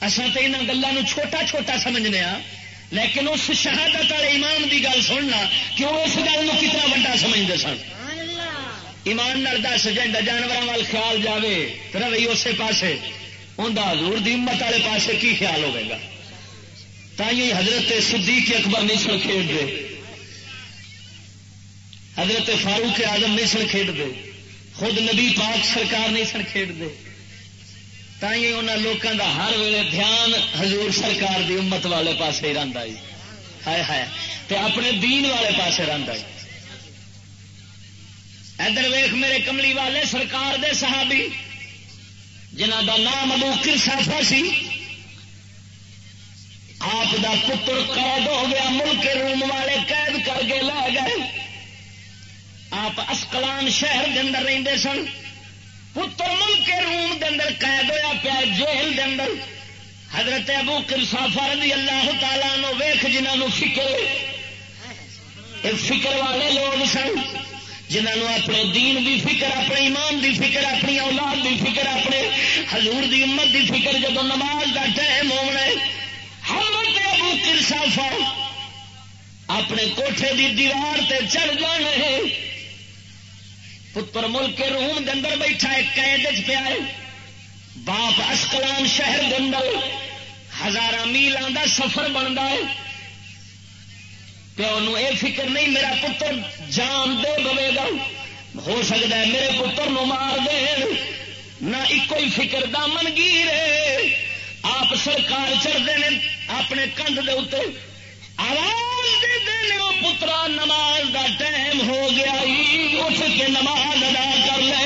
اصل تو یہاں گلوں چھوٹا چھوٹا سمجھنے ہاں۔ لیکن اس شہادت والے امام دی گل سننا کہ وہ اس گل کتنا وا سمجھتے سن؟ ایمان دس جا جانوروں وال خیال جائے روی اسی پاسے۔ انہیں حضور دی امت والے پاسے کی خیال ہوگا تھی حضرت صدیق اکبر نہیں سن کھیل دے۔ حضرت فاروق آدم نہیں سن کھیڈ دے۔ خود نبی پاک سرکار نہیں سن کھیڈ دے۔ تھی ان لوگوں کا ہر ویلے دھیان حضور سرکار دی امت والے پاس ہی رہتا ہے ہے تے اپنے دین والے پاس رہتا ہے ادھر ویخ میرے کملی والے سرکار دے صحابی جنہ دا نام ابو کرسافا سی، آپ دا پتر قید ہو گیا، ملک روم والے قید کر کے لے گئے۔ آپ اسکلان شہر دے اندر رہتے سن۔ پتر ملک روم دے اندر قید ہوا پیا، جیل دے اندر۔ حضرت ابو کرسافا رضی اللہ تعالیٰ نو ویخ جنہوں فکر فکر والے لوگ سن جنہوں اپنے دین دی فکر، اپنے ایمان دی فکر، اپنی اولاد دی فکر، اپنے حضور دی امت دی فکر جب نماز کا ٹائم ہونا حضرت ابو کرسافا اپنے کوٹھے دی دیوار تے چڑھ جانے پتر ملک روم دے اندر بیٹھا ہے، قید پیا ہے۔ باپ اسکلان شہر دے اندر ہزار میل آدھا سفر بنتا ہے۔ پیو نو یہ فکر نہیں، میرا پتر جان دے بوے گا۔ ہو سکتا ہے، میرے پتر نو مار دے۔ نہ ایک ہی فکر دامن گیر آپ سرکار چڑھتے ہیں اپنے کندھ دے اتنے آواز دے وہ پترا نماز دا ٹائم ہو گیا اٹھ کے نماز ادا کر لے۔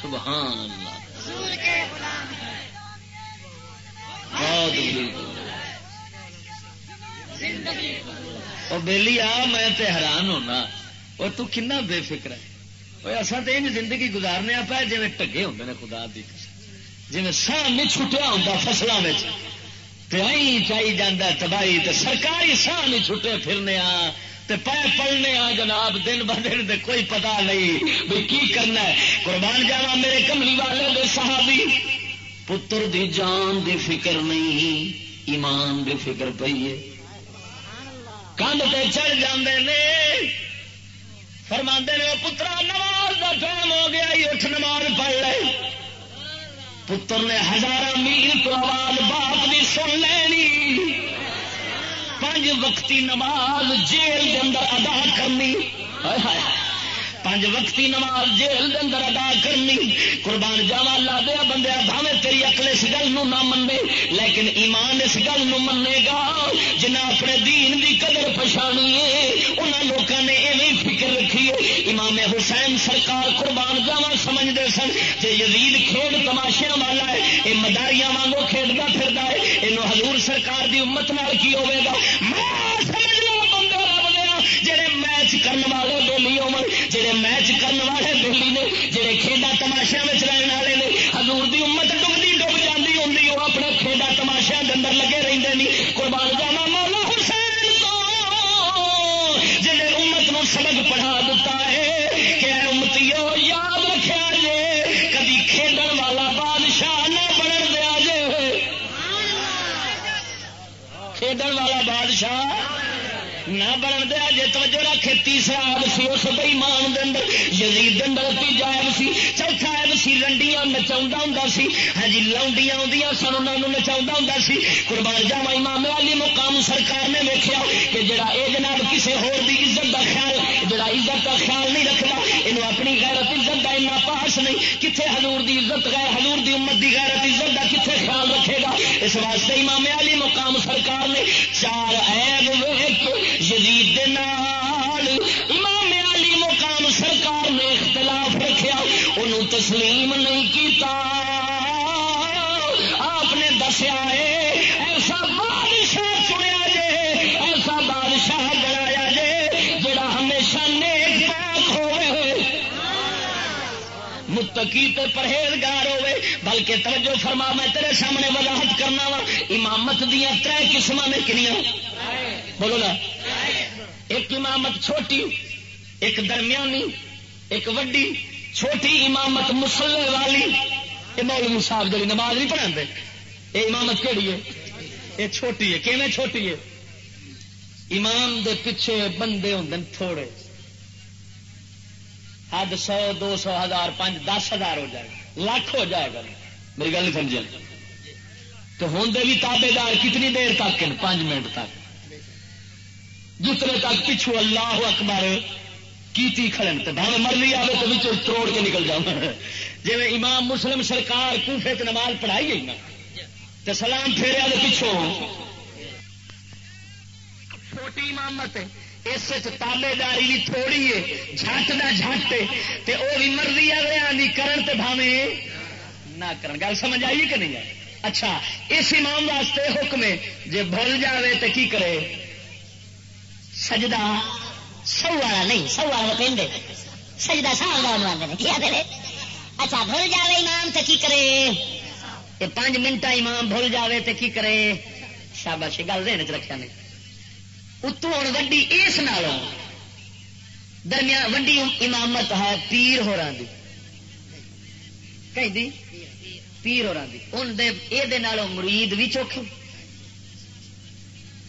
سبحان اللہ۔ بہت وہ بہلی آ، میں تے حیران ہونا۔ اور تو کنا بے فکر ہے؟ وہ اصل تو یہ زندگی گزارنے پا جی ٹگے ہوں نے خدا دی جی سان نہیں چھٹیا ہوں فصلوں میں چاہی جانا تباہی تو سرکاری سہ نہیں چھٹے پھرنے آ پے پڑھنے آ، جناب، دن ب دن کوئی پتا نہیں بھی کی کرنا ہے۔ قربان جاوا میرے کملی والے دے صحابی۔ پتر دی جان دی فکر نہیں، ایمان دی فکر پی ہے۔ کم پہ چڑھ جاندے نے فرما نے پترا نماز کا ٹائم ہو گیا اٹھ نماز پڑھ لے پتر نے ہزار میل تو آواز باپ کی سن لینی پانچ وقتی نماز جیل کے اندر ادا کرنی پانچ وقتی نماز جیل دے اندر ادا کرنی۔ قربان جاوا لا دیا بندے بھاوے تیری اکل اس گل نہ منے لیکن ایمان اس گل منے گا۔ جنہ اپنے دین دی قدر پچھانی ہے انہوں لوگوں نے ایویں فکر رکھی ہے۔ امام حسین سرکار قربان جاوا سمجھتے سن جی یزید کھیڈ تماشیا والا ہے یہ مداریاں وانگو کھیڈتا پھرتا ہے یہ حضور سرکار دی امت نال کی ہوے گا؟ میں کرنے والے بولی ہو جہے میچ کرنے والے بہلی نے جہے کھیڈا تماشا رہن والے نے ہزور کی امت ڈبتی ڈب جاتی ہوں وہ اپنے کھیڈا تماشا کے اندر لگے رہتے ہیں قربان جانا مولا حسین کو جنہیں امت نو سبق پڑھا دیتا ہے کہ امتی یاد رکھا جے کدی کھیڈن والا بادشاہ نہ بن دیا جے کھیڈن والا بادشاہ نہ بن دیا جی توجہ رکھے تیسرا آب سی، اس بئی مان دن یزید دن تیجا آب سی، چوتھا آب سی لنڈیاں نچا ہوں سی۔ ہاں جی لونڈیاں آدی سن انہوں نچا ہوں سی۔ قربان جاوا امام والی مقام سرکار نے ویکیا کہ جڑا اے جناب کسی ہور دی عزت دا خیال، جڑا عزت کا خیال نہیں رکھتا یہ اپنی غیرت عزت کا اتنا پاس نہیں۔ کتنے حضور دی عزت، غیر حضور دی امت دی غیرت عزت کا کتنے خیال رکھے گا؟ اس واسطے امام علی مقام سرکار نے چار ایب ویک یزید امام علی مقام سرکار نے اختلاف رکھا انہوں تسلیم نہیں کیتا۔ آپ نے دسیا ہے، ایسا بادشاہ چنیا جے، ایسا بادشاہ بنایا جے، جڑا ہمیشہ نیک پاک ہوئے۔ متقی تے پرہیزگار ہوئے، بلکہ توجہ فرما، میں تیرے سامنے وضاحت کرنا وا، امامت دیا تر قسم نے کنیا بولو نا۔ ایک امامت چھوٹی، ایک درمیانی، ایک وڈی، چھوٹی امامت مسلے والی۔ یہ مولوی صاحب جی نماز نہیں پڑھا یہ امامت کہڑی ہے؟ یہ چھوٹی ہے۔ کیون چھوٹی ہے؟ امام دے پیچھے بندے ہوں تھوڑے۔ حد سو، دو سو ہزار پانچ دس ہزار ہو جائے۔ گا لاکھ ہو جائے گا۔ میری گل نہیں سمجھے تو ہوں بھی تابے دار کتنی دیر تک پانچ منٹ تک۔ جتنے تک پچھو اللہ اکبر کیتی کھڑن تو بھاوے مرلی آئے تو بچوں توڑ کے نکل جاؤں۔ جی امام مسلم سرکار کوفے تو نماز پڑھائی گئی نا تو سلام پھیریا تو پچھو چھوٹی امامت اس تالے داری بھی تھوڑی ہے، جھٹ دا جھٹ تے وہ بھی مرضی اگلے کرن تے بھاوے نہ کرن۔ گل سمجھ آئی کہ نہیں آئی؟ اچھا اس امام واسطے حکم ہے جی بھول جاوے تو کی کرے؟ سجدہ سو والا نہیں سو والا پہنتے سجدہ سال کا بنواتے ہیں کیا کرے اچھا بھول جاوے امام تو کی کرے؟ یہ پانچ منٹ امام بھول جاوے تو کی کرے؟ شاباش گل دین چ رکھا نے۔ اتو ہوں وڈی اس نالوں درمیان وڈی امامت ہے، پیر ہو رہا دی؟ پیر ہو رہا دی۔ ان دے اے دے نالوں مرید بھی چوکھے۔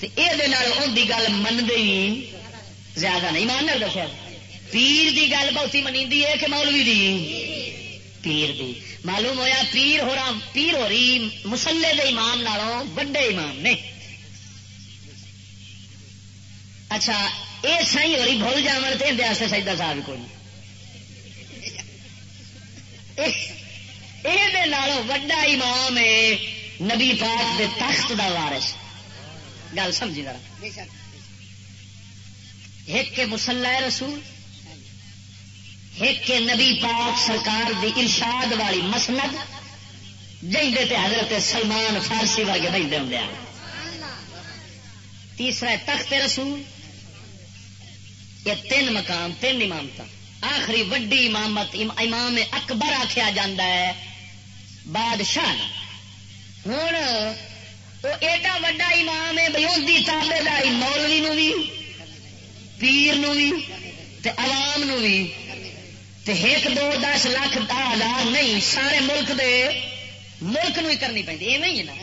ان کی گل منگے ہی زیادہ نہیں مان دسیا پیر دی گل بہتی منی ہے کہ مولوی دی؟ پیر دی۔ معلوم ہویا پیر ہو رہا، پیر ہو رہی مسلے دے امام نالوں بڑے امام نے۔ اچھا یہ سائی ہو رہی بھول جا تو اندر سجدہ صاحب کوئی یہ وڈا امام ہے نبی پاک دے تخت دا وارث۔ گل سمجھی ذرا۔ ایک مسلح رسول، ایک نبی پاک سرکار دی ارشاد والی مسند جہدے تے حضرت سلمان فارسی ورگے بہتے ہوں تیسرا تخت رسول۔ یہ تین مقام، تین امامت آخری وڈی امامت امام اکبر آخیا جا ہے، بادشاہ۔ ہوں وہ ایڈا وڈا امام ہے بھائی اس تابے داری مولوی نو بھی پیر نو بھی تے عوام نو بھی تے ایک دو دس لاکھ ہزار نہیں، سارے ملک دے ملک نو ہی کرنی پہ ایویں ہی نا۔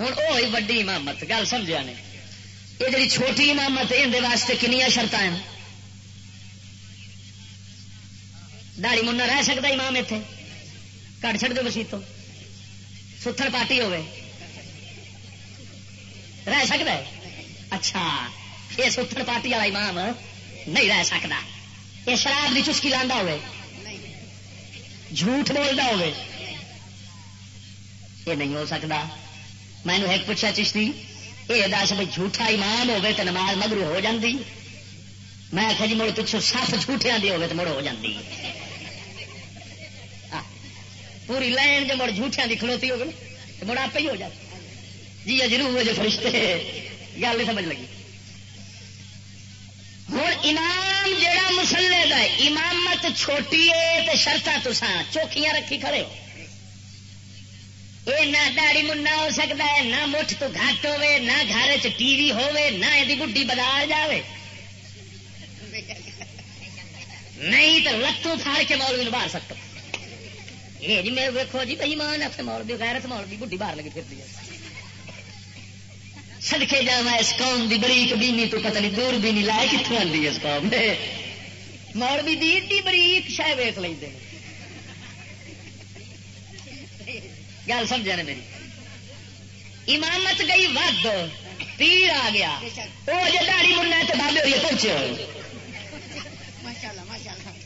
ہوں وہ وڈی امامت، گل سمجھا نے۔ یہ جی چھوٹی امامت اندر واسطے کنیا شرط ہیں؟ داڑی منا رہ سکتا امام اتنے کٹ چڑ دو مسیح تو ستر پارٹی ہوے رہ سکتا ہے اچھا یہ ستر پارٹی والا امام نہیں رہ سکتا یہ شراب کی چسکی لانا ہوے جھوٹ بولتا ہوے یہ نہیں ہو سکتا میں نے ایک پوچھا چشتی یہ دس بھائی جھوٹا امام ہوگی تو نماز مگرو ہو جاندی؟ میں آخیا جی مڑ پچھو سات جھوٹیاں دی ہوگی تو مڑ ہو جاندی۔ پوری لائن جو مڑ جھوٹیاں دی کھلوتی ہوگی تو مڑ آپ ہی ہو جاتی جی ضرور جو فرشتے گل نہیں سمجھ لگی۔ ہوں امام جہا مسلے کا امامت چھوٹی ہے تو شرط تسان چوکیاں رکھی کھڑے۔ ہو یہ نہ داڑی منا ہو سکتا ہے، نہ مٹھ تو گھٹ ہوے نہ گھر ٹی وی ہوے نہ یہ گڈی بدار جائے نہیں تو لتوں پھاڑ کے مول بھی باہر سکتا یہ جی میرے دیکھو جی بھائی مان اپنے مول غیرت مول بھی بڈی باہر لگی پھرتی ہے۔ سدکے جا اس قوم دی بریک بینی تو پتہ نہیں دور بھی نہیں لائے کتوں آتی اس قوم مول بھی دی ایڈی بریک شہ ویخ لیں گل سمجھا نا میری۔ امامت گئی ود، پیر آ گیا۔ وہ جی داڑی مننا تو بابے ہوئی پہنچے ہوئے۔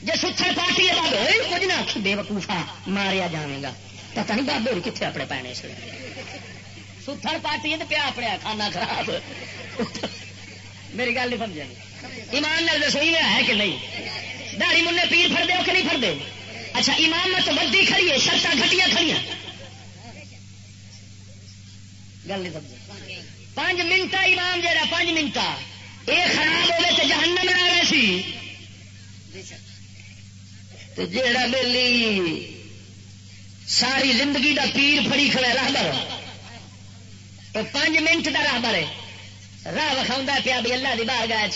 جی ستر پارٹی ہے بابے ہوئی کچھ نہ بے وقوفا ماریا جائے گا۔ پتا نہیں بابے ہوئی کتنے اپنے پینے سے ستر پارٹی ہے پیا اپنے کھانا خراب۔ میری گل نہیں سمجھا ایمان نال دسو ہے کہ نہیں؟ داڑی منہ پیر فرد ہو کہ نہیں فردے اچھا امامت ودی کھڑی ہے شرط گھٹیا کھڑی گل نہیں سمجھ پانچ منٹ امام جہاں پانچ منٹ یہ خراب ہوگی تو جہنم لا رہے سی۔ جڑا بلی ساری زندگی دا پیر فری کھڑا راہبر تو پانچ منٹ دا راہبر ہے راہ وکھاؤں پیا بھی اللہ دی باہر گاہ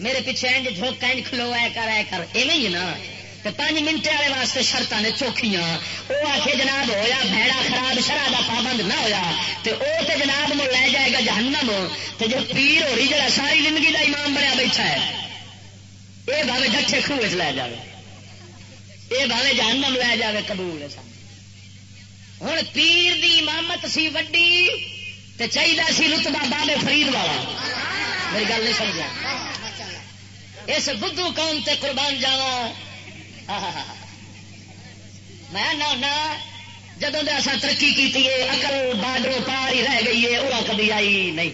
میرے پیچھے اینج جھوک اینج کھلو، اے کر اے کر۔ ایویں ہی نا۔ پانچ منٹ والے واسطے شرط نے چوکھیاں۔ وہ آ کے جناب ہویا بھڑا خراب، شرح کا پابند نہ ہویا۔ تو وہ تو جناب میں لے جائے گا جہنم۔ تو جو پیر ہو رہی جڑا ساری زندگی کا امام بنیا بیٹھا ہے یہ بھاوے ڈٹھے خوہ لے جائے یہ بھاوے جہنم لے جائے قبول ہے ہوں پیر دی امامت سی وڈی تو چاہیے سی رتبہ بابے فرید والا۔ میری گل نہیں سمجھا۔ اس بدھو قوم تے قربان جاوا میں جدو اصا ترقی کی اکل بارڈر پار ہی رہ گئی ہے وہ کبھی آئی نہیں۔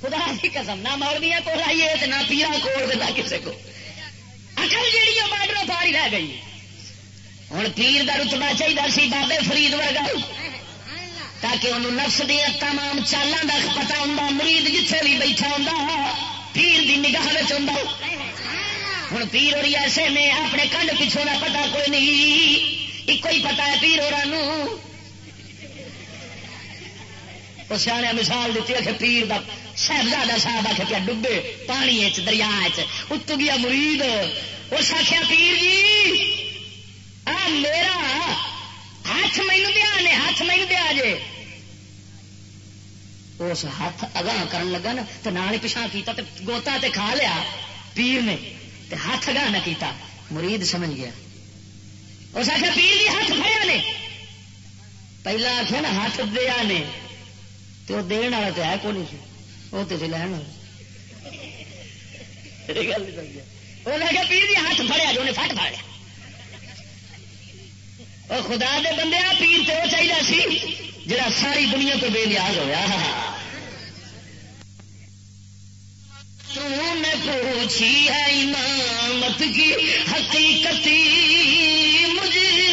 خدا کی قسم، نہ مولویا کو آئیے نہ پیرا کول نہ کسی کو اکل جیڑی بارڈر پار ہی رہ گئی۔ ہوں پیر کا رتبا چاہیے سی، بابے فرید ورگا۔ تاکہ انہوں نفس دیا تمام چالوں کا پتا ہوں مرید جتنے بھی بیٹھا ہوں پیر کی نگاہ ہوں ہوں پیر ہوئی ایسے نے، اپنے کنڈ پچھوں کا پتا کوئی نہیں۔ ایک ہی پتا ہے پیر ہو سیا مثال دیتی ہے کہ پیر کا صاحبزادہ صاحب آخ پیا، ڈبے پانی دریا ات گیا مرید اس آخیا پیر جی آ میرا ہاتھ مینو دیا نے، ہاتھ مینو دیا جے۔ اس ہاتھ اگاں کرن لگا نا تو نال پچھا کیتا تے گوتا تے کھا لیا، پیر نے تے ہاتھ گاہ نہ کیتا۔ مرید سمجھ گیا۔ اس آخر پیر بھی ہاتھ فریا نے۔ پہلا آخیا نا، ہاتھ دیا نے۔ تو وہ دن والا تو ہے کون سی وہ تو لین والا۔ پیر بھی ہاتھ فریا جو فٹ فاڑیا اور خدا دے بندے پیر تو وہ چاہیے سی۔ جڑا ساری دنیا تو بے نیاز ہوا نے پوچھی ہے امامت کی حقیقتی مجھے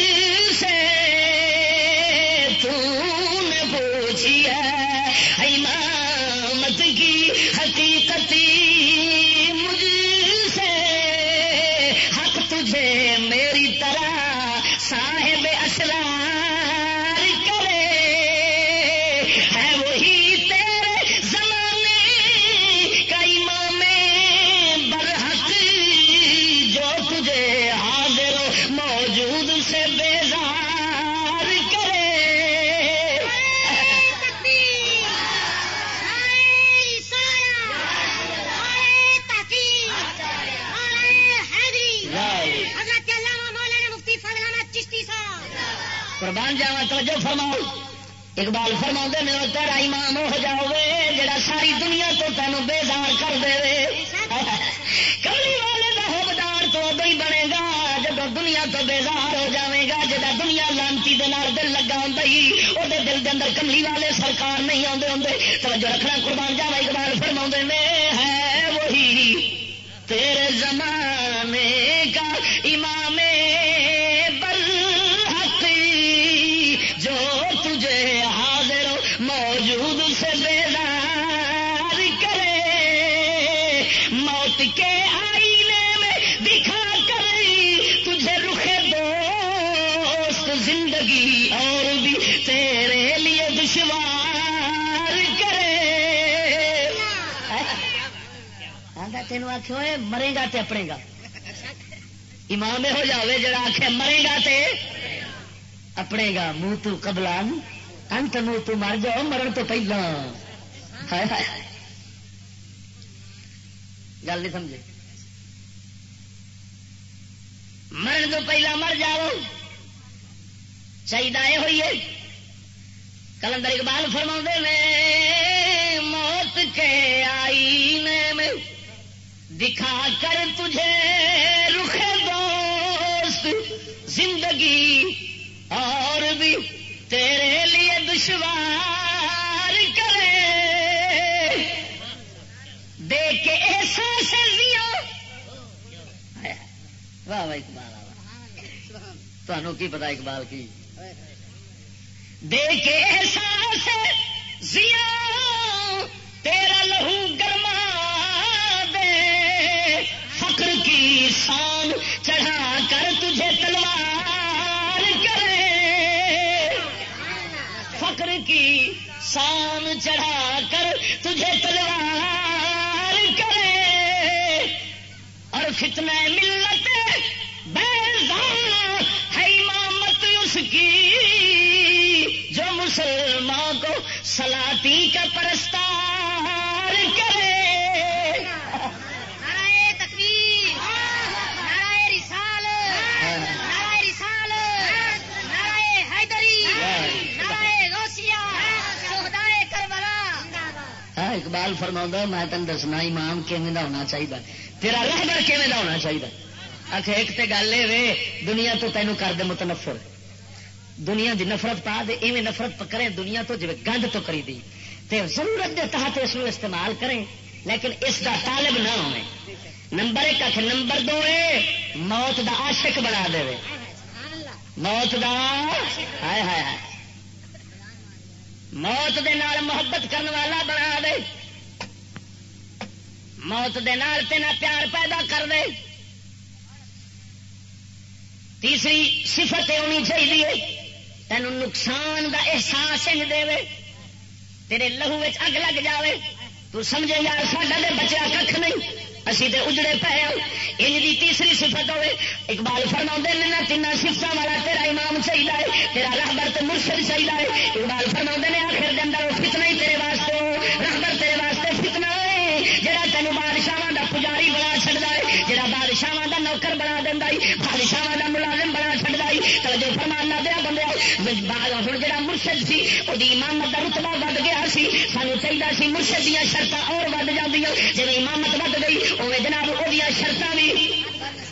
توجہ فرماؤ۔ اقبال فرما میرا تیرا ایمان ہو جاؤ جڑا ساری دنیا تو تینوں بیزار کر دے۔ کلی والے کا ہوبدار تو ادو ہی بنے گا جب دنیا تو بیزار ہو جائے گا جا دنیا لانتی دل لگا ہوں وہ دل کے اندر کملی والے سرکار نہیں آتے ہوں توجہ رکھنا، قربان جاوا، اقبال فرما نے۔ ہے وہی تیرے زمانے کا امام تینوں آخو مرے گا تے اپنے گا امام ہو جاوے جڑا آخ مرے گا تے اپنے گا منہ تو قبلا انت منہ تو مر جاؤ، مرن تو پہلا۔ گل نہیں سمجھے۔ مرن تو پہلا مر جاؤ۔ چاہیے یہ ہوئی ہے۔ کلندر اقبال فرما میں موت کے آئی میں دکھا کر تجھے رخ دوست، زندگی اور بھی تیرے لیے دشوار کرے۔ دیکھ کے احساس واہ واہ، اقبال تمہوں کی پتا اقبال کی؟ دیکھ کے احساس زیا تیرا لہو گرما فخر کی شان چڑھا کر تجھے تلوار کرے۔ فخر کی شان چڑھا کر تجھے تلوار کرے۔ اور فتنہ ملت بیزان ہے امامت اس کی جو مسلمان کو سلاطی کا پرستار اقبال فرما میں تین دسنا امام کیون کا ہونا چاہیے تیرا رہبر کیون کا ہونا چاہیے آخ ایک تو گل یہ دنیا تو تینوں کر دے متنفر۔ دنیا دی نفرت پا دے، ایویں نفرت پکڑے دنیا تو جی گند تو کری دی۔ تے ضرورت دے تحت اس استعمال کریں، لیکن اس دا طالب نہ ہوئے نمبر ایک آخ نمبر دو موت دا عاشق بنا دے موت دا، ہائے ہائے موت دے نال محبت کرنے والا بنا دے۔ موت دے نال تینا پیار پیدا کر دے۔ تیسری صفت ہونی چاہیے تین نقصان دا احساس دے۔ تیرے لہو اگ لگ جاوے۔ تو سمجھے یار، ساڈا دے بچیا کھ نہیں۔ اسی تے اجڑے پے ان کی تیسری صفت ہوے۔ اقبال فرما نے تین سفت والا تیرا امام چاہیے تیرا رحبر تو مرشد چاہیے اقبال فرما نے، آخر دن وہ فتنا ہی تیرے واسطے رحبر بادشاہ کا نوکر بنا دینا بادشاہ کا ملازم بنا چڑھتا ہے تو فرمان نہ دیا بندے ہوں جا مرشد سی وہ امامت کا رتبہ ود گیا سی، سانو چاہیے سی مرشد دیا شرط اور ود جی جی امامت ود گئی وہ جناب وہ شرط بھی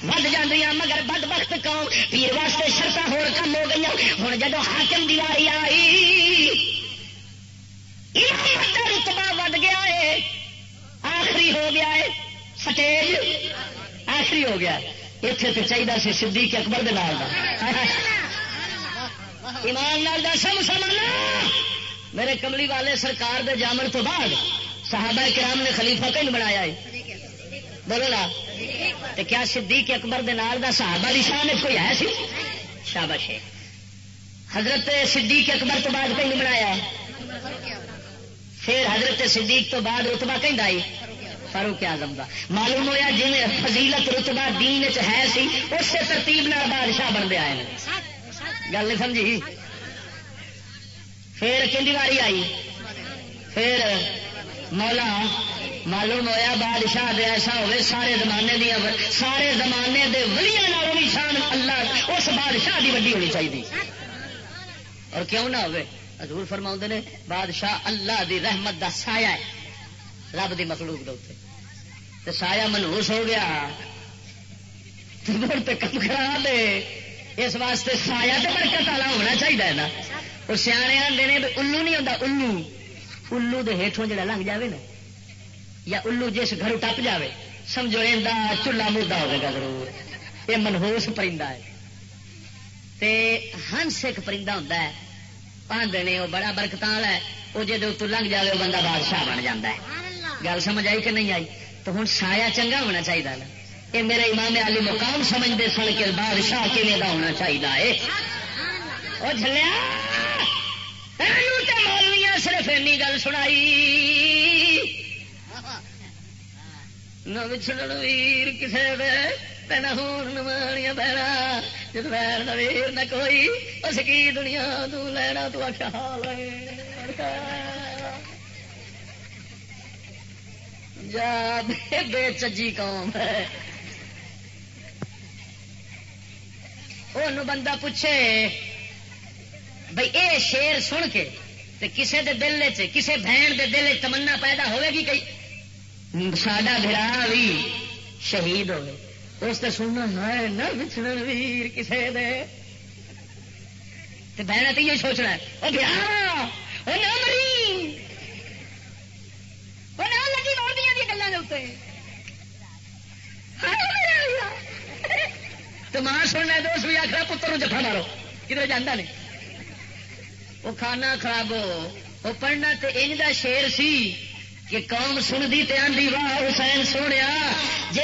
ود جی مگر بد بخت قوم پیر واسطے شرط ہو کم ہو گئی ہوں جدو حاکم دیواری آئی رتبا ود گیا ہے آخری ہو گیا ہے سٹیج۔ آخری ہو گیا اتنے تو چاہیے سی سدھی کے اکبر دال ایمان لال دس مسلمان میرے کملی والے سرکار دے جامن تو بعد صحابہ کرام نے خلیفہ کہیں بنایا ہے بولو نا تو کیا صدیق اکبر دے نال دا صحابہ دی شان کوئی ہے سی شابش ہے حضرت صدیق اکبر تو بعد بنایا پھر حضرت صدیق تو بعد رتبا کہیں آئی فاروق اعظم کا معلوم ہوا جی فضیلت رتبہ دین چ ہے سی، اسی ترتیب نال بادشاہ بنتے آئے گل نہیں سمجھی؟ پھر کہ واری آئی؟ پھر مولا، معلوم ہوا بادشاہ دے ایسا ہوئے سارے زمانے دیا سارے زمانے دے ولیاں بھی شان اللہ اس بادشاہ دی وڈی ہونی چاہیے اور کیوں نہ ہوئے؟ حضور فرما نے، بادشاہ اللہ دی رحمت دا سایہ ہے، رب دی مخلوق دے سایہ منہوس ہو گیا کم کرا دے اس واسطے سایہ تو برکت والا ہونا چاہیے نا۔ وہ سیانے آتے ہیں الو نہیں ہوتا الو الو دے ہیٹوں جڑا لنگ جاوے نا یا الو جس گھر ٹپ جائے سمجھو چولہا مردہ ہوگا ضرور۔ یہ منہوس پرندہ ہے۔ تے ہنس ایک پرندہ ہوتا ہے پاندے نے وہ بڑا برکت والا ہے۔ وہ جی اتو لنگ جائے وہ بندہ بادشاہ بن جاتا ہے۔ گل سمجھ آئی کہ نہیں آئی؟ تو ہوں سایا چنگا ہونا چاہیے یہ میرے امام علی مقام سمجھتے سن کے بادشاہ کھے کا ہونا چاہیے وہ جلیا مولویا صرف این گل سنائی۔ نہ ویر کسے دے تین ہون نمانیاں بہنا۔ جب بہن ویر نہ کوئی، اس کی دنیا تو لینا تو خیال جا بے چجی قوم ہے۔ وہ بندہ پوچھے بھائی اے شیر سن کے تے کسے دے دل چ کسے بہن دے دل تمنا پیدا ہوے گی کئی؟ ساڈا برا بھی شہید ہوئے۔ اس سے سننا ہے، نہ بچھڑ ویر کسے دے۔ تے بہن تو یہ سوچنا ہے وہ برا وہ نہ مری وہ نہ لگی تو ماں سننا دوست بھی آخر پتر جفا مارو۔ کدھر جانا نہیں؟ وہ کھانا خراب ہو۔ وہ پڑھنا تے انج کا شیر سی کہ قوم سنتی تے آدھی واہ، حسین سونے جی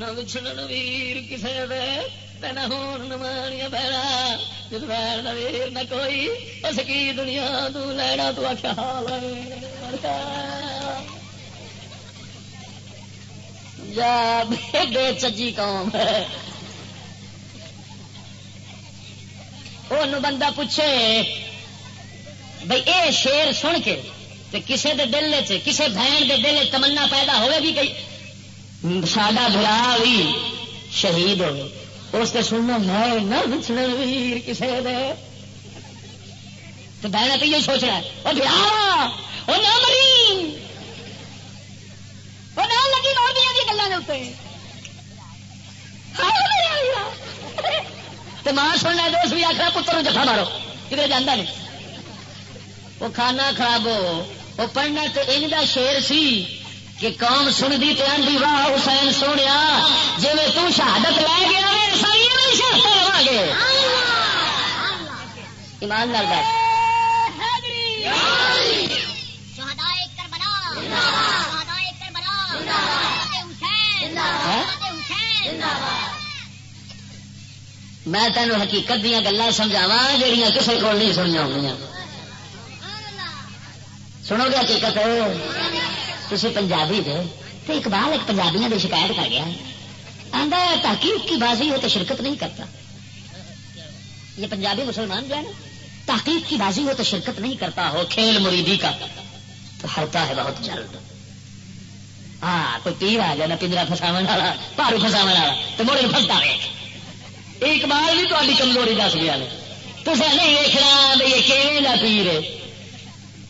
نہ بچھڑ ویر کسے دے نہ ہون نمانیا بہنا جس بہن کا ویر نہ کوئی اس کی دنیا تو لینا تو آخیا حال جا بے چجی قوم ہے بندہ پوچھے بھائی اے شیر سن کے کسے دے دل چ کسے بہن دے دل تمنا پیدا ہوئے بھی کئی ساڈا برا بھی شہید ہوئے۔ اس سے سننا ہے نہ بچھڑے ویر کسے دے۔ تو بہن تو یہ سوچ رہا ہے، وہ برا وہ نہ مری۔ وہ نہ لگی اور نوڑیاں گلوں کے ماں سننا دوست بھی آخر پتر جفا مارو۔ کدھر جانا نہیں۔ وہ کھانا خراب ہو، وہ پڑھنا تو ان کا شیر سی۔ کہ قوم سنتی تو آدھی واہ حسین سونے جی تو شہادت لے گیا لوا گے۔ ایمان لال دس میں تینوں حقیقت دیا گلیں سمجھاوا جہیا کسی کو نہیں سنیا ہو سنو گے حقیقت۔ تھی پنجابی تھے تو اقبال ایک پنجابیاں کی شکایت کر گیا آدھا تحقیق کی بازی ہو تو شرکت نہیں کرتا یہ پنجابی مسلمان جو ہے نا تحقیق کی بازی ہو تو شرکت نہیں کرتا ہو کھیل مریدی کا تو ہرتا ہے بہت جلد ہاں کوئی پیر آ جائے پنجرا فساو والا پارو فساو والا تو موڑے فستا رہے اقبال بھی تاری کمزوری دس گیا تو نہیں دیکھنا یہ کہ پیر ہے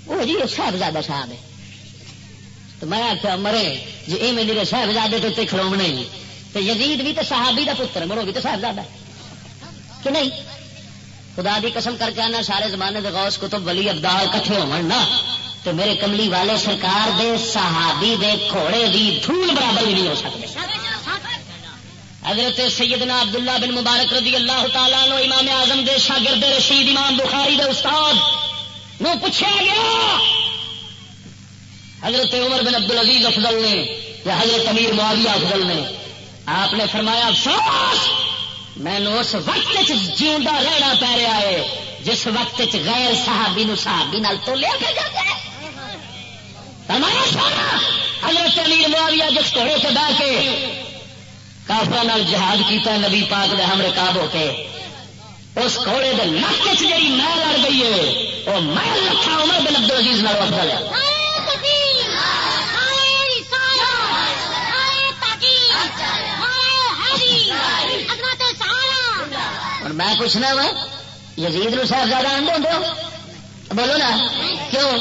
وہ جی صاحبزادہ صاحب ہے تو میں آخیا مرے جی یہ میرے صاحبزادے تو اتنے کھلونے تو یزید بھی تو صحابی کا پتر مرو بھی تو صاحبزادہ کہ نہیں؟ خدا دی قسم کر کے آنا، سارے زمانے دے غوث کتب ولی، ابدال کٹھے ہو نا، تو میرے کملی والے سرکار دے صحابی دے کھوڑے دی دھول برابر بھی نہیں ہو سکتے۔ حضرت سیدنا عبداللہ بن مبارک رضی اللہ تعالیٰ نو امام اعظم دے شاگرد رشید، امام بخاری دے استاد وہ پوچھا گیا حضرت عمر بن عبد العزیز افضل نے یا حضرت امیر معاویہ افضل نے، آپ نے فرمایا، افسوس! میں اس وقت جیوا رہنا پی رہا ہے، جس وقت غیر صحابی نو صحابی نال تو لیا پہ جاتا ہے فرمایا، سونا! حضرت امیر معاویہ جس گھوڑے سے بہ کے کافر جہاد کیتا نبی پاک دے ہم رکاب ہو کے، اس گھوڑے کے نک چ جی میں لڑ گئی ہے وہ میں لکھا عمر بن عبد العزیز نال وقت لیا میں پوچھنا وا، یزید نو صاحب زیادہ آنڈ ہو؟ بولو نا، کیوں؟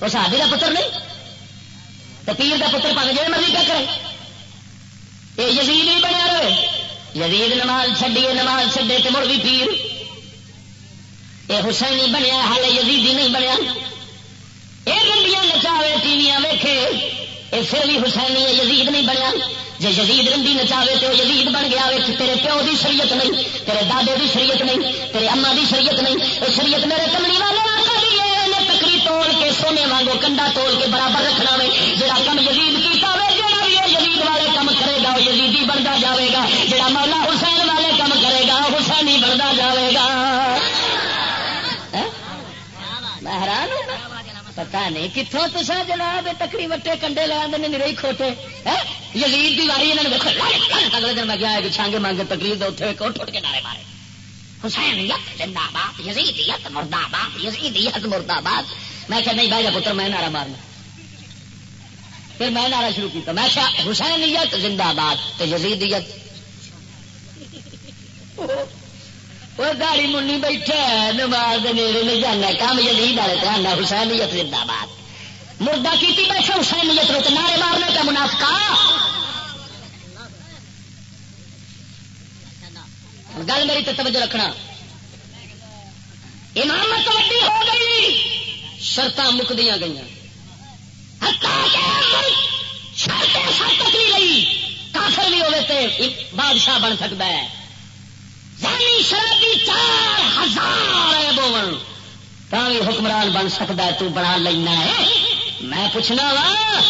وہ شادی کا پتر نہیں؟ تو پیر کا پتر پک جائے مرضی کیا کرے۔ یہ یزید بھی بنیا رہے۔ یزید نماز چڈیے نماز چڈے تو مڑ بھی پیر۔ یہ حسین نہیں بنیا ہال یزیدی نہیں بنیا۔ یہ رنڈیاں نچاوے ٹی وی ویخے یہ پھر بھی حسین یزید نہیں بنیا۔ جی یزید رنڈی نچاوے تو یزید بن گیا تیرے پیو دی شریعت نہیں، تیرے دادے دی شریعت نہیں، تیرے اما دی شریعت نہیں یہ شریعت میرے کملی والے تکری توڑ کے سونے وانگو کنڈا توڑ کے برابر رکھنا وے جا کم یزید کیتا وے جہاں بھی یزید والے کام کرے گا وہ یزیدی بنتا جاوے گا جہاں مولا حسین والے کام کرے گا حسین ہی بنتا جاوے گا۔ ہاں؟ میں حیران ہوں پتا نہیں کتوں تو سا جناب تکڑی وٹے کنڈے لے آدھے نہیں کھوٹے ہاں؟ یزید کی واری اگلے دن میں گیا چھانگے مانگے تقریر اتنے اٹھ اٹھ کے نعرے مارے۔ حسین یت زندہ باد یزید مردہ باد یزید مردہ باد میں کہ نہیں بھائی پتر، میں نعرہ مارنا۔ پھر میں نعرہ شروع کیا میں کیا حسین زندہ باد تو یزیدیت وہ گاڑی منی بیٹھے نماز نیڑے نہیں جانا کام یزید والے دھیان حسینیت زندہ باد مردہ کی بیٹھے حسینیت رو نعرے مارنے کا منافقہ۔ گل میری تو توجہ رکھنا۔ امامت وڈی ہو گئی۔ شرط مکدیا گئی شرط شرط نہیں رہی کافر بھی ہوئے بادشاہ بن سکتا ہے۔ یعنی زانی شرابی چار ہزار بون بھی حکمران بن سکتا ہے، تو بنا لینا ہے۔ میں پوچھنا وا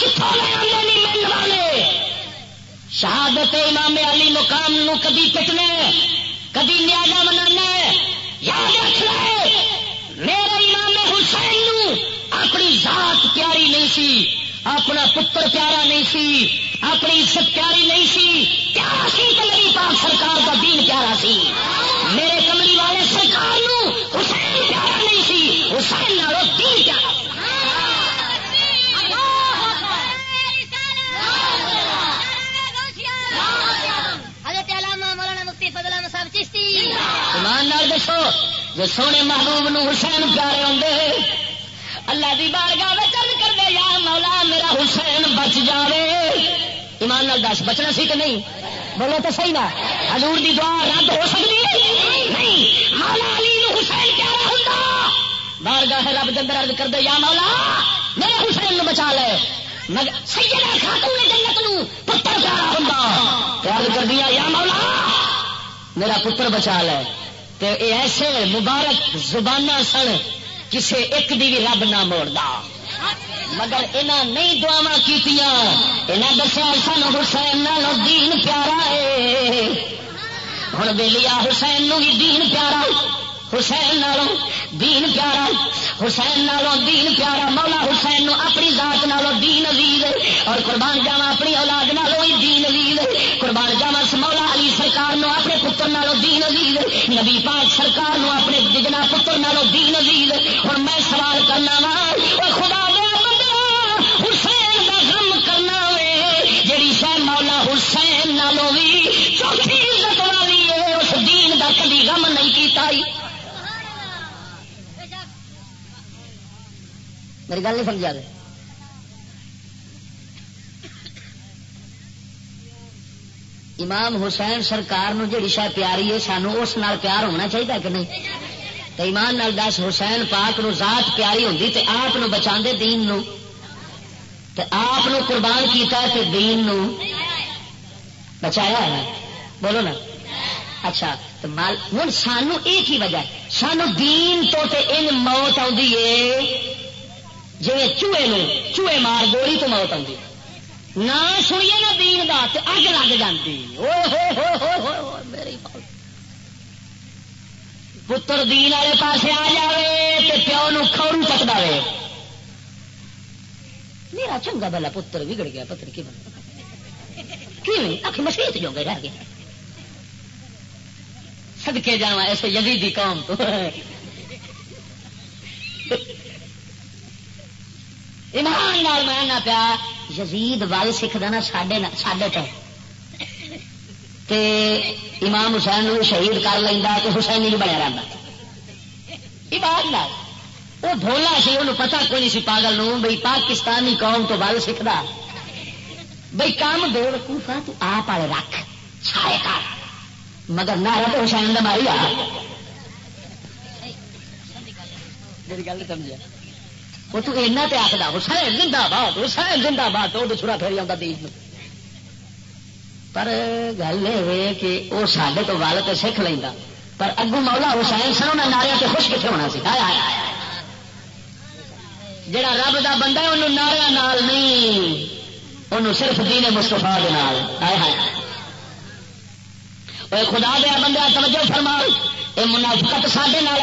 کتوں لے مل والے شہادت امام علی مقام نو کدی پٹنے کدی نیازا منا یاد رکھنا میرے امام حسین نو اپنی ذات پیاری نہیں سی۔ اپنا پتر پیارا نہیں سی، اپنی عزت پیاری نہیں سی پیارا سی تو میری پاک سرکار کا دین پیارا سی؟ میرے کملی والے سرکار نو حسین پیارا نہیں سی، حسین نالو دین پیارا ایمان دسو، جو سونے محبوب نو حسین پیارے ہوں اللہ کی بار گاہ چل کر دے یا مولا میرا حسین بچ جاوے۔ ایمان نال دس، بچنا سی کہ نہیں؟ بولو تو صحیح نا۔ حضور دی دعا رد ہو سکتی نہیں۔ مولا علی نو حسین پیارا ہوں بار گاہ رب جندر ارد کر دے یا مولا، میرے حسین نو بچا لے۔ مگر سیدہ خاتون جنت نو پتر پیارا ہوں پیار کر دیا یا مولا، میرا پتر بچا لے۔ تو ایسے مبارک زبانہ سن کسے ایک دی بھی رب نہ موڑا مگر انہاں نہیں دعوا کی دسیا سن حسین نالو دین پیارا ہے ہوں بے لیا حسین نو بھی دین پیارا۔ حسین نالوں دین پیارا، حسین نالوں دین پیارا، مولا حسین نو اپنی ذات نالوں دین عزیز اور قربان جاوا اپنی اولاد نالوں ہی دین عزیز قربان جاوا مولا علی سرکار نو اپنے پتر نالوں دین عزیز نبی پاک سرکار نو اپنے جگنا پتر نالوں دین عزیز اور میں سوال کرنا وا خدا دیا حسین کا غم کرنا وے۔ جیڑی شہ مولا حسین نالوں بھی چوتھی عزت والی ہے، اس دین کا کبھی غم نہیں کیتا۔ ہی میری گل نہیں سمجھا دے۔ امام حسین سرکار نو جڑی شاید پیاری ہے، سانو اس نال پیار ہونا چاہیے کہ نہیں؟ تو ایمان نال دس، حسین پاک نو ذات پیاری ہوں تے آپ نو بچا دین نو۔ تے آپ نو قربان کیتا ہے تے دین نو۔ بچایا ہے؟ بولو نا۔ اچھا تو مال ہوں سانو ایک ہی وجہ سانو دین تو تے ان موت آئی ہے۔ جی چوہے نو چوہے مار گولی تو موت آتی نہ سنیے نا دین دا تو اگ لگ جاتی میری پتر دین والے پاس آ جائے تو پیو نو کھڑو چکتا رہے میرا چنگا بلا پتر بگڑ گیا، پتر کی بنا بن مسیت جو گئے، رہ گیا سدکے جا ایسے یزیدی قوم تو۔ ایمان نال میں پیا، یزید ول سکھتا نا سڈے سڈے تے۔ امام حسین نو شہید کر لینا تو حسین نہیں بنیا رہتا ایمان نال۔ وہ ڈھولا سی وہ پتا کوئی نہیں سی پاگل نو بھائی پاکستانی قوم تو ول سیکھتا بھائی کام دو رکھا تو آپ والے رکھ چھائے کر۔ مگر نہ رب حسین کا ماری آ۔ میری گل سمجھا وہ تو اینا تے آخر حسین زندہ باد حسین زندہ باد وہ چھڑا پھیری آتا دین پر گل یہ کہ وہ سڈے تو گل تو سیکھ لینا پر اگو مولا حسین سر انہیں نارے سے خوش کتنے ہونا سی آیا آیا آیا جڑا رب دا بندہ ہے انہوں نارا نال نہیں انہوں صرف دین مستفا کے نال آیا آیا خدا دیا بندہ توجہ فرما یہ منافقت سڈے نال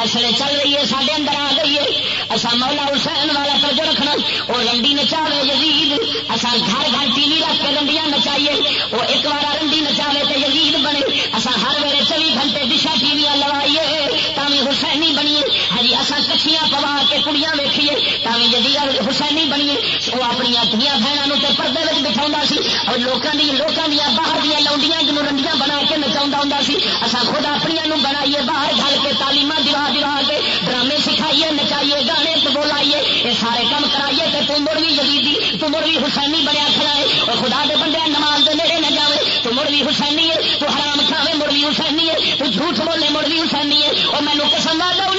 ایسے چل رہی ہے سارے اندر آ گئی ہے۔ اصا مولا حسین والا توجہ رکھنا، وہ رنڈی نچاوے یزید۔ اصا گھر گھر ٹی وی رکھ کے رنڈیاں نچائیے۔ وہ ایک بار رنڈی نچاوے تو یزید بنے۔ اصا ہر ویلے چوبی گھنٹے دشا ٹی وی لوائیے تھی حسینی بنیے۔ ہاں ہجی اصا کچھیاں پوا کے کڑیاں ویکھیے تھی جدید حسینی بنیے۔ وہ اپنی دیا بہنوں کے پردے میں بٹھا سی۔ اور لوگوں کی لوگوں دیا باہر دیا لوڈیاں جنوب رنڈیاں بنا کے نچا ہوں سی۔ اصا خود اپنی بنائیے باہر گل کے تعلیمات دوا دوا کے ڈرامے سکھائیے، نچائیے، گانے بولائیے، یہ سارے کام کرائیے تو تم مڑ بھی جدیدی تم مڑ بھی حسینی بنیا کھڑا ہے۔ اور خدا دے بندے نماز دے نیڑے نہ جائے تو مڑ بھی حسینی ہے، تو حرام کھاوے مڑ بھی حسینی ہے، تو جھوٹ بولے مڑ بھی حسینی ہے۔ اور مینو قسم آ جاؤ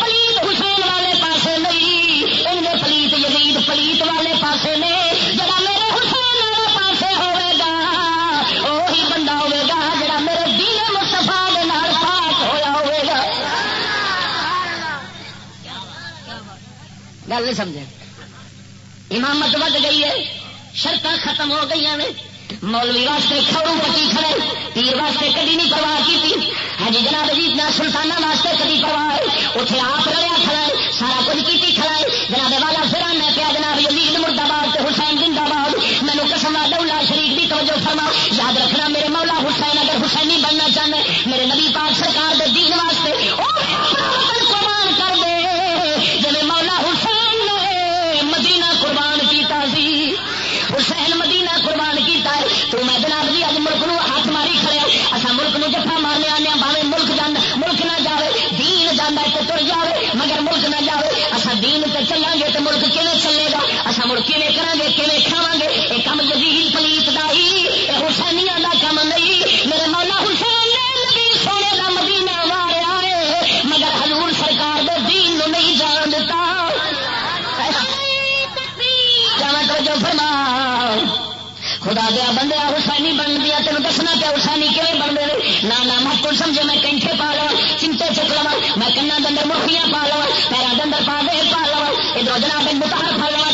پلیت حسین والے پاسے نہیں، ان پلیت یزید پلیت والے پاسے نے گل نہیں سمجھے۔ امامت بد گئی ہے شرط ختم ہو گئی نے۔ مولوی واسطے کھڑوں بچی کھڑے، پیر واسطے کدی نہیں پرواہ کی ہاں جی جناب جی نہ سلطانہ واسطے کدی پرواہ ہے۔ اتنے آپ رلیا کھڑا ہے، سارا کچھ کی کھڑا ہے۔ جناب والا پھر میں پیا جناب یزید مرد آباد حسین زندہ باد مینو قسم ڈولا شریف کی توجہ فرما۔ یاد رکھنا میرے مولا حسین، اگر حسینی بننا چاہتے میرے نبی پاک سرکار دے دین واسطے تر جائے مگر ملک نہ جائے اصا دین تے چلیں گے تو ملک کیون چلے گا؟ اصا ملک کیون کریں گے کیون کھاوا گے یہ کم جدید پلیت کا ہی حسینیا کا کم نہیں۔ میرے مولا حسین نے نبی سونے کا مدینہ ماریا ہے مگر حضور سرکار دے دین نو نہیں جان دیتا جو فرما خدا دیا بندے حسینی بن دیا تین دسنا پیا حسینی کیون بنتے ہیں نہ مت کو سمجھے میں کینٹے پا لو پیرا دندر پا دے پا لو۔ ادھر جناب بتار پا لو۔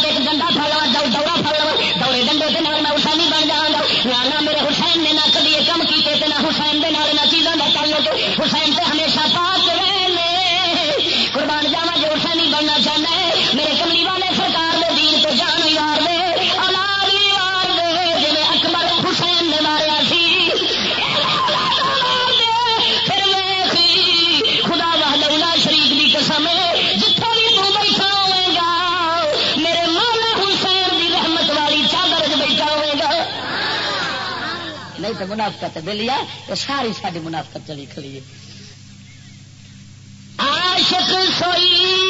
منافقت دلیا تو ساری ساری منافقت چلی کھڑی ہے۔ عاشق سوئی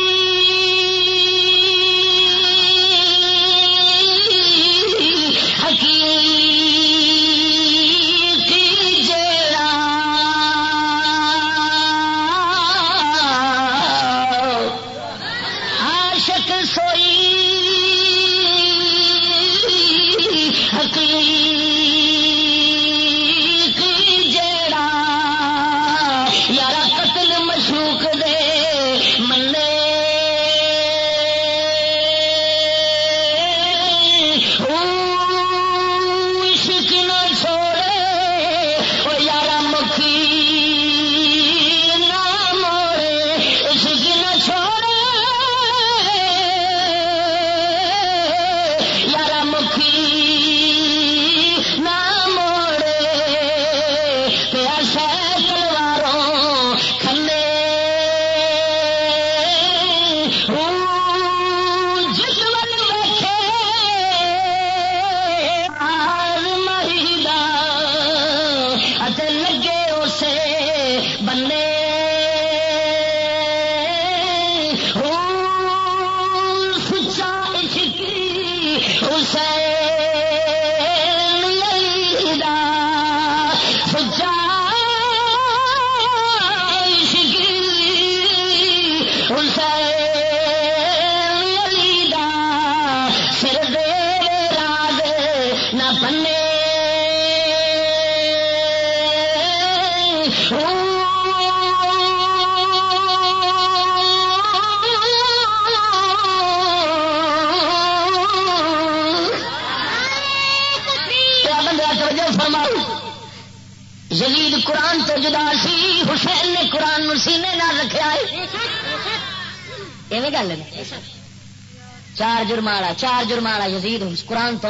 چار جرمالا چار جرمالا یزید قرآن تو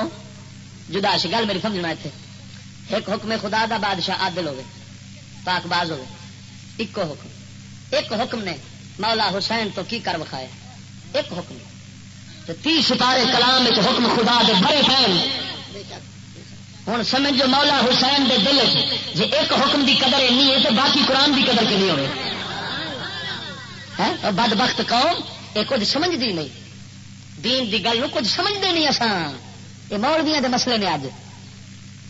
جدا سی گل میری سمجھنا اتنے ایک حکم خدا دا، بادشاہ عادل ہوگی پاک باز ہوگی ایک حکم۔ ایک حکم نے مولا حسین تو کی کر وکھایا؟ ایک حکم۔ تو تی ستارے کلام ایک حکم خدا دے بڑے فین ہوں سمجھو مولا حسین دے دل جی ایک حکم دی قدر اینی ہے تو باقی قرآن دی قدر کنی ہوئے۔ بد بخت قوم یہ کچھ سمجھتی نہیں۔ دین دی گل کچھ سمجھتے نہیں اسان یہ مولویاں دے مسئلے نے اج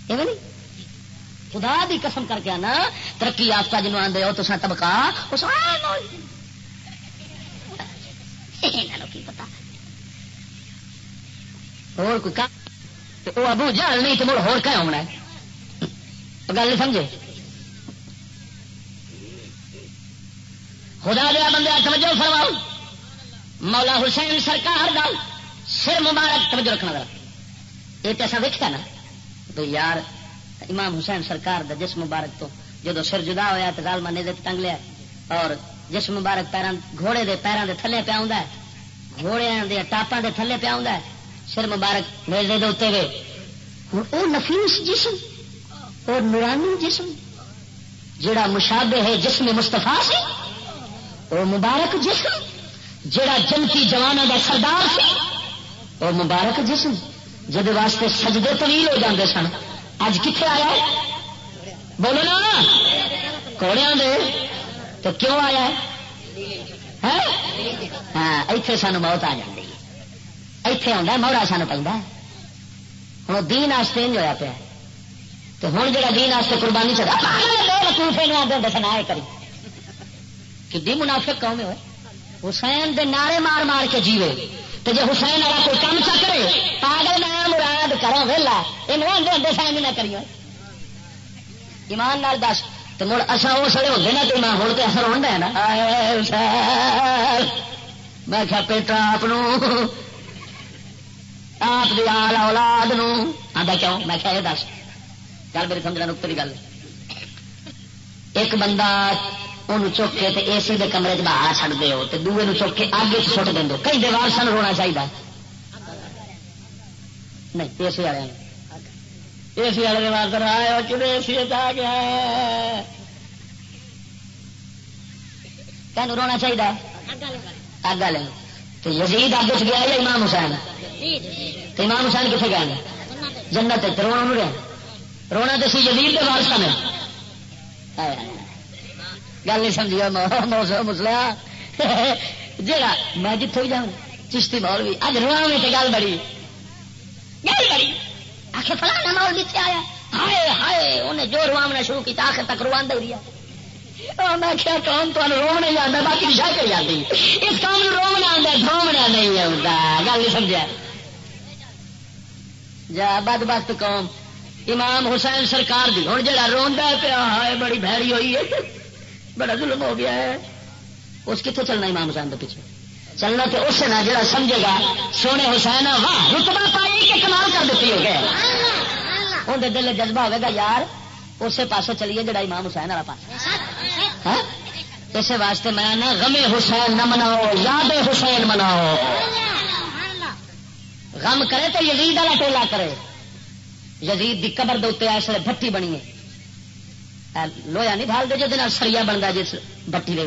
ایویں نہیں؟ خدا دی قسم کر کے آنا، ترقی یافتہ جنوب آدھے ہو تو طبقہ اس کی پتا اور کوئی کام؟ وہ ابو جہل نہیں تو مڑ ہو کیا ہونا ہے۔ گل نہیں سمجھے؟ خدا دیا بندے توجہ فرماؤ۔ مولا حسین سرکار دا سر مبارک توجہ رکھنا ذرا۔ یہ تو ایسا دیکھا نا تو یار، امام حسین سرکار دا جسم مبارک تو جدو سر جدا ہوا تو گال نے ٹنگ لیا۔ اور جسم مبارک پیروں گھوڑے دے پیروں دے تھلے پیا ہوں گھوڑے دے ٹاپاں دے تھلے پیا ہوں سر مبارک میزے دے اتنے وہ نفیس جسم اور نورانی جسم۔ جڑا مشابہ ہے جسم مستفا سی وہ مبارک جسم۔ جڑا جنتی جوانوں کا سردار سی وہ مبارک جسم جد واسطے سجدے طویل ہو جاندے سن۔ اج کتنے آیا ہے؟ بولو نا۔ کوڑیا دے۔ تو کیوں آیا ہے؟ ہاں ایتھے سان موت آ جاتی ایتھے آتا موڑا سان پہ ہوں دین آستے انج ہوا پیا تو ہوں جا دین آستے قربانی چاہتا دسنا کری۔ کہ منافق قوم ہوئے حسین دے نعرے مار مار کے جیوے۔ تو جی حسین والا کوئی کام چا کرے، پاگل میں مراد کرو ویلا۔ یہ آدھے آدھے سائن نہ کریو ایمان نال دس تو مڑ اصا اس ویلے ہوتے نا تو میں ہوں تو اثر ہوتا ہے نا۔ میں کیا پیٹا آپ آپ کی آل اولاد آدھا کیوں؟ میں کیا یہ دس۔ گل میری سمجھنا نکتے کی گل۔ ایک بندہ ان چک کے تے اے سی کے کمرے چ باہر چڑ دو تو دوے چک کے آگے سٹ دیں کئی دیوار سن رونا چاہیے نہیں اے سی والے اے سی والے دیوار سر آئے کدے اے سی آ گیا کہ رونا چاہیے اگ والے تو یزید اگ چ گیا یا امام حسین تو امام حسین کتنے گئے جنت رونا رہا رونا تو سی یزید کے وارسا میں گل نہیں سمجھا مسلا جا میں جتوں بھی جاؤں، چشتی مول بھی۔ اج روا میں گل بڑی۔ گل بڑی۔ آخر فلانا مول نیچے آیا۔ ہائے ہائے، انہیں جو روامنا شروع کیا آخر تک روا دیا میں کیا کام تو رو نہیں آتا باقی شاہ کر جاتی اس کام رونا آتا دھومنا نہیں آتا گل نہیں سمجھا جا، بد بخت قوم۔ امام حسین سرکار دی ہوں جا روا پیا، ہائے، بڑی بھڑی ہوئی ہے۔ بڑا ظلم ہو گیا ہے۔ اس کتنے چلنا امام حسین کے پیچھے۔ چلنا تو اس نے جڑا سمجھے گا، سونے حسین واہ پائی کہ کمال کر دیتی ہو گیا اندر دل جذبہ ہوئے گا، یار، اسی پاسے چلیے جڑا امام حسین والا پاس ہاں؟ اس واسطے میں نا غم حسین نہ مناؤ، یاد حسین مناؤ۔ غم کرے تو یزید والا ٹولا کرے۔ یزید دی قبر دے اس لیے بھٹی بنی ہے۔ لویا نہیں ڈال دے جی سریا بنتا جس بٹی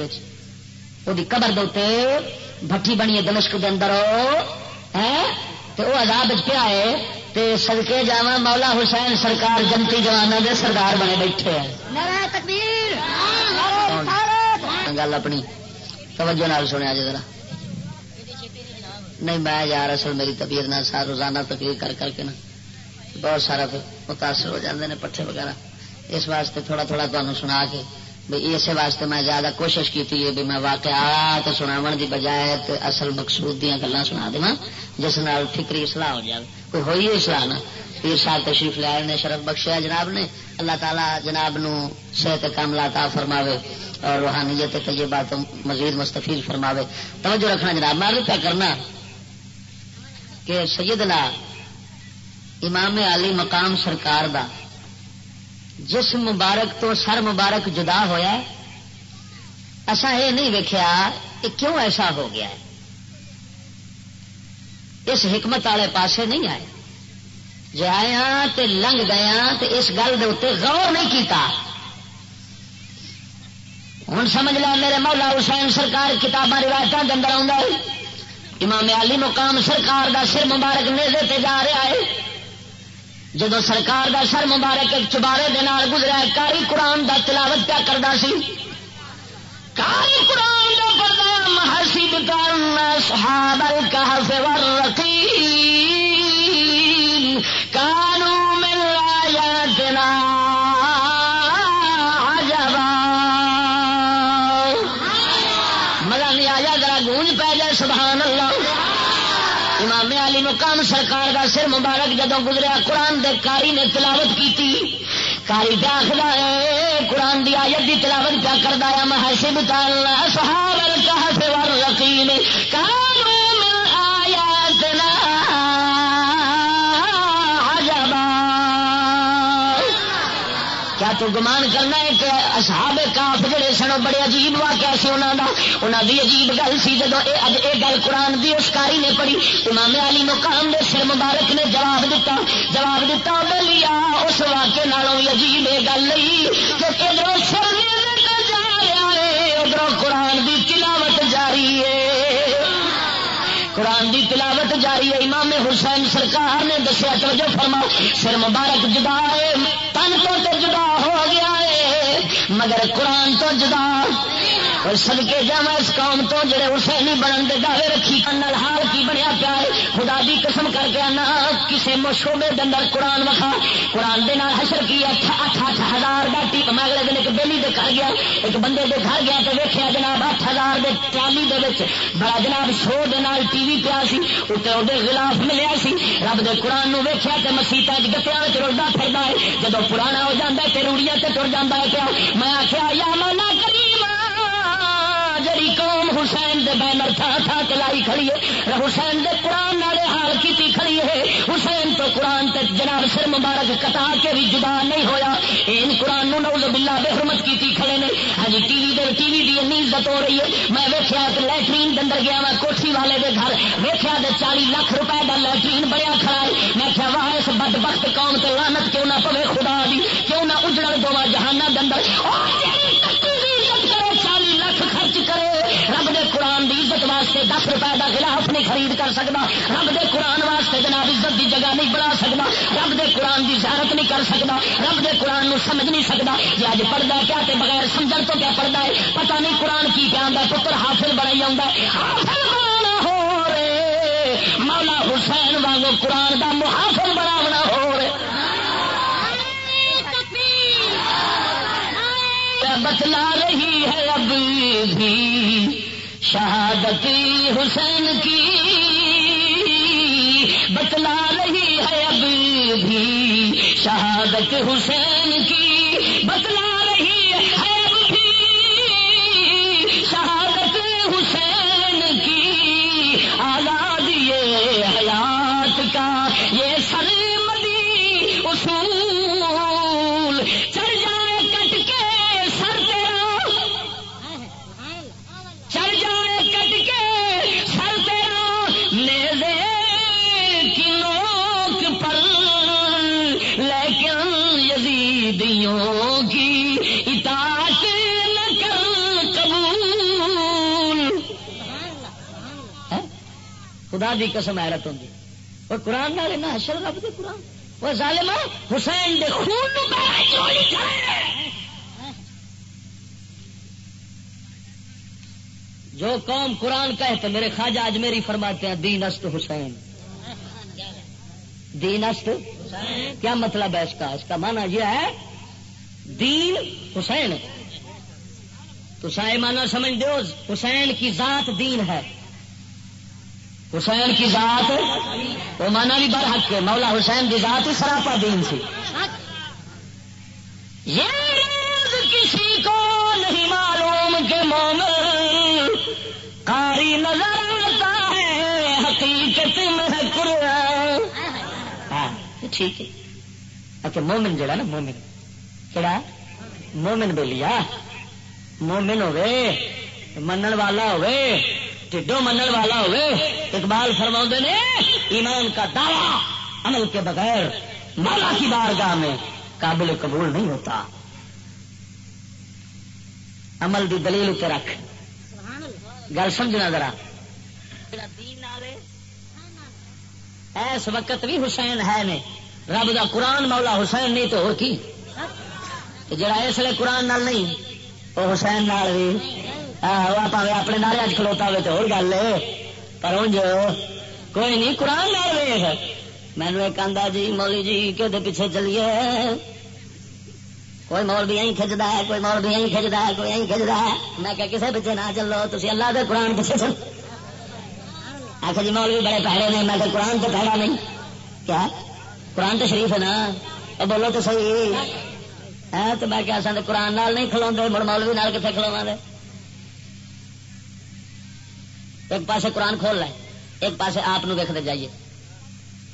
وہ قبر دے بٹھی بنی ہے دمشق کے اندر تو وہ آزاد پیا ہے سڑکے جا مولا حسین سرکار جنتی جوانا دے سردار بنے بیٹھے گل اپنی توجہ نال سنیا جی ذرا نہیں میں یار اصل میری طبیعت نہ روزانہ تقریر کر کر کے نا بہت سارا متاثر ہو جاتے ہیں پٹھے وغیرہ اس واسطے تھوڑا تھوڑا تمہیں سنا کے بھائی اس واسطے میں زیادہ کوشش کی بھی میں واقعات سناو دی بجائے اصل مقصود دیا گلا سنا دوا جس نال فکری سلاح ہو جائے کوئی ہوئی سلاح نا پیر صاحب تشریف لیا نے، شرف بخشیا جناب نے۔ اللہ تعالیٰ جناب نو صحت کام لاتا فرماوے اور روحانیت تجربات مزید مستفیل فرماوے۔ توجہ رکھنا جناب، میں پیا کرنا کہ سیدنا امام علی مقام سرکار دا جس مبارک تو سر مبارک جدا ہوا اصا یہ نہیں ویکیا کہ کیوں ایسا ہو گیا ہے۔ اس حکمت والے پاسے نہیں آئے۔ جی آیا ہاں تے لنگ گیا ہاں تے اس گل کے اتنے غور نہیں کیتا۔ ہوں سمجھ لیا میرے مولا حسین سرکار کتاباں روایتوں کے اندر آ امام علی مقام سرکار دا سر مبارک نیزے تے جا رہا ہے۔ جدو سرکار دا سر مبارک ایک چبارے دن گزرا کاری قرآن دا تلاوت کیا کرتا سی؟ کاری قرآن دا پڑھتا محسی کرنا صحاب الکحف والرقیم کانو من آیاتنا عجبا مزہ نہیں آیا، ذرا گونج پہ جائے، سبحان اللہ۔ مقام سرکار دا سر مبارک جدو گزریا، قرآن دے کاری نے تلاوت کی کاری پہ آخر ہے، قرآن دی آیت دی تلاوت کیا کردایا محسب تعالی صحاب الکہف والرقیم کانوا تو گمان کرنا ہے کہ اصحاب کاف جڑے سنو بڑے عجیب واقعہ سی انہوں کا انہوں دی عجیب گل سی جب یہ گل قرآن دی اس کاری نے پڑھی۔ امام علی مقام دے سر مبارک نے جواب دیتا جواب دیتا بے لیا اس واقعے نالوں بھی عجیب یہ گل نہیں کہ ادھر سر جا رہا ہے، ادھر قرآن دی تلاوت جاری ہے قرآن دی تلاوت جاری ہے۔ امام حسین سرکار نے دسیا، توجہ فرما، سر مبارک جدا ہے، تن تو جدا ہو گیا ہے، مگر قرآن تو جدا اور سدکے جا اس قوم تو جڑے حسینی بنن دے دعوے رکھی نال حال کی بنیا پیا ہے، خدا دی قسم کر کے آنا کسے مشوبے اندر قرآن وکھا قرآن دے نال حشر کی اٹھ اٹھ اٹھ ہزار دا ٹیپ میں اگلے دن ایک بیلی دے گھر گیا، ایک بندے دے گھر گیا تو ویکیا جناب اٹھ ہزار دے ٹرالی دے وچ، بڑا جناب شو دے نال ٹی وی پیا سی اتنے وہ غلاف ملیا سی، رب دے قرآن نو ویکیا تے مسیطا گتیا رلدا پھردا ہے جدو پرانا ہو جاتا ہے تے روڑیاں تے ٹر جاتا ہے پیا، میں آخیا یا مولا کریم جڑی قوم حسین دے بینر تھا تھا لائی کھڑی ہے حسین دے قرآن نالے حال کی کھڑی ہے۔ حسین تو قرآن تے جناب سر مبارک کٹا کے بھی جدا نہیں ہویا۔ ان قرآن نو نوز باللہ بے حرمت کی کھڑے نے۔ ہاں جی، ٹی وی دے ٹی وی دی انی عزت ہو رہی ہے۔ میں ویکھیا کہ لیٹرین دے اندر گیا میں کوٹھی والے دے گھر۔ ویکھیا تے چالی لاکھ روپے دا لیٹرین بڑیا کھڑا ہے۔ میں کیا واہ، اس بدبخت قوم تے لعنت کیوں نہ پوے خدا دی؟ کیوں نہ اجڑ دوا جہانہ دے اندر۔ او واسطے دس روپئے کا خلاف نہیں خرید کر سکتا رب دے قرآن واسطے جناب عزت دی جگہ نہیں بنا سکتا رب دے قرآن دی زیارت نہیں کر سکتا رب دے قرآن نو سمجھ نہیں سکتا جی اج پڑھتا کیا تے بغیر سمجھ تو کیا پڑھتا ہے؟ پتہ نہیں قرآن کی کیا آتا پتر حاصل بڑا ہی ہو رے۔ مولا حسین وانگو قرآن دا محافل بنا ہو رہے بتلا رہی ہے اب بھی؟ شہادتی حسین کی بتلا رہی ہے اب بھی شہادت حسین کی بتلا خدا دی قسم حیرت ہوں وہ قرآن نہ حشر رب دے قرآن۔ وہ ظالم حسین دے خون جو قوم قرآن کہتے میرے خواجہ آج میری فرماتے ہیں دین است حسین۔ دین است کیا مطلب ہے اس کا؟ اس کا مانا یہ ہے، دین حسین۔ تو سائے مانا سمجھ دو حسین کی ذات دین ہے۔ حسین کی ذات، وہ مانا بھی بر حق ہے مولا حسین کی ذات ہی سراپا دین سی یہ کسی کو نہیں معلوم کہ مومن کاری نظر آتا ہے، حقیقت میں قرآن۔ ہاں، ٹھیک ہے۔ اچھا مومن جڑا نا، مومن۔ کہڑا مومن بولیا مومن ہوے منن والا ہوے ٹھڈو منن والا ہوے اقبال فرما نے، ایمان کا دعوی عمل کے بغیر مولا کی بارگاہ میں قابل قبول نہیں ہوتا۔ عمل دی دلیل اتنے رکھ۔ گل سمجھنا ذرا۔ اس وقت بھی حسین ہے نے۔ رب دا قرآن مولا حسین نہیں تو ہو کی؟ جڑا اس لیے قرآن نال نہیں، وہ حسین نال بھی۔ پاوے اپنے نالے اچ کھلوتا ہوئے تو گل پر انج کوئی نہیں قرآن نال ویخ مینو ایک آدھا جی مولی جی کہ پیچھے چلیے کوئی مول بھی یہیں کھجدا ہے کوئی مول بھی یہیں کھجدا ہے کوئی یہیں کھجدا ہے میں کہ کسے پیچھے نہ چلو تھی اللہ دے قرآن پیچھے چل آخر جی مول بھی بڑے پیڑے نے میں کہ قرآن تو پیڑا نہیں کیا قرآن تو شریف ہے نا بولو تو صحیح ہے تو میں کیا سن قرآن نال نہیں کھلو مڑ مولوی نال کتنے کھلوا دے ایک پاسے قرآن کھول لیں ایک پاسے آپ ویکتے جائیے۔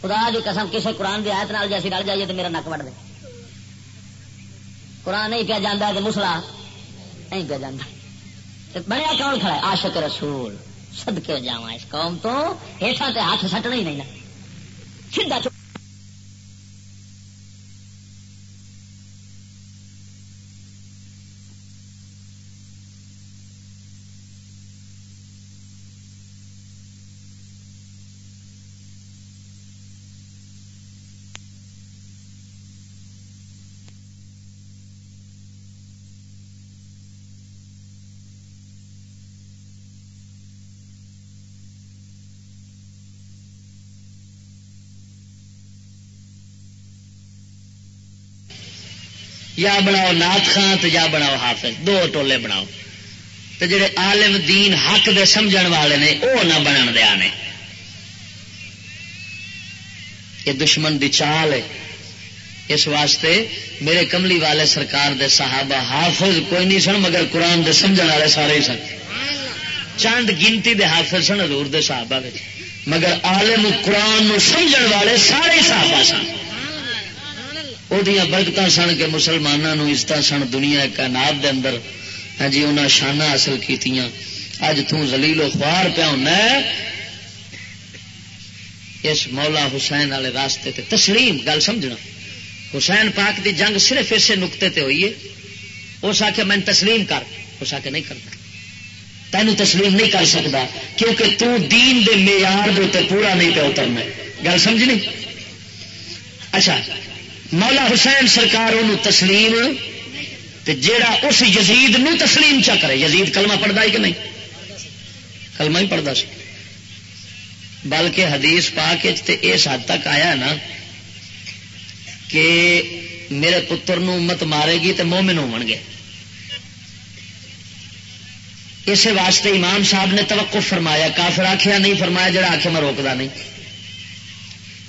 خدا جی قسم کسی قرآن کی آیت نال جیسی رل جائیے تو میرا نک وڈ دے۔ قرآن نہیں پیا جانا تو مسلا نہیں پیا جانا بنیا کون کھڑا ہے؟ عاشق رسول۔ سد کے جا اس قوم تو ہیٹا تے ہاتھ سٹنا ہی نہیں نا۔ سیدھا یا بناؤ نات خان تو یا بناؤ حافظ، دو ٹولے بناؤ۔ تو جڑے عالم دین حق دے سمجھن والے نے وہ نہ بنن دیا نے۔ یہ دشمن دی چال ہے۔ اس واسطے میرے کملی والے سرکار دے صحابہ حافظ کوئی نہیں سن، مگر قرآن دے سمجھن والے سارے ہی سن۔ چاند گنتی دے حافظ سن، حضور دے صحابہ مگر عالم قرآن نو سمجھن والے سارے صحابہ سن۔ وہ برکت سن کے مسلمانوں عزت سن دنیا کائنات دے اندر۔ ہاں جی انہیں شانہ حاصل کی اج تلیل و خوار پیا ہونا اس مولا حسین والے راستے تے تسلیم، گل سمجھنا۔ حسین پاک دی جنگ صرف اسے نقطے تے ہوئی ہے۔ اس آخیا میں تسلیم کر۔ اس آ کے نہیں کرنا۔ تینوں تسلیم نہیں کر سکتا کیونکہ تو دین دے معیار دے پورا نہیں پہ اترنا۔ گل سمجھنی؟ اچھا مولا حسین سرکار ان تسلیم جیڑا اس یزید نو تسلیم چا کرے، یزید کلمہ پڑھتا ہی کہ نہیں؟ کلمہ ہی پڑھتا سی۔ بلکہ حدیث پا کے اس حد تک آیا نا کہ میرے پتر نو امت مارے گی تو مومن ہو گے۔ اسی واسطے امام صاحب نے توقع فرمایا، کافر آخیا نہیں، فرمایا جڑا آخیا میں روکتا نہیں۔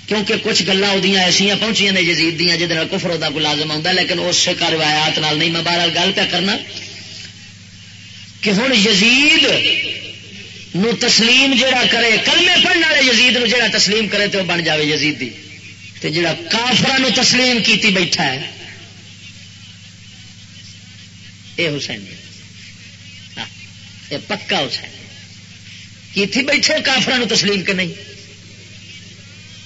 کیونکہ کچھ گلا ایسا پہنچیاں نے جزید دیا جہد کفر دا کو لازم آتا لیکن اس کا روایات نال نہیں۔ میں بہرحال گل پہ کرنا کہ ہوں یزید نو تسلیم جڑا کرے، کلمے پڑھنے والے یزید نو جڑا تسلیم کرے تو بن جاوے یزید دی۔ تے جڑا کافر نو تسلیم کیتی بیٹھا ہے، اے حسین جی۔ ہاں، اے پکا حسین جی۔ کیتی بیٹھے کافر نو تسلیم کے نہیں؟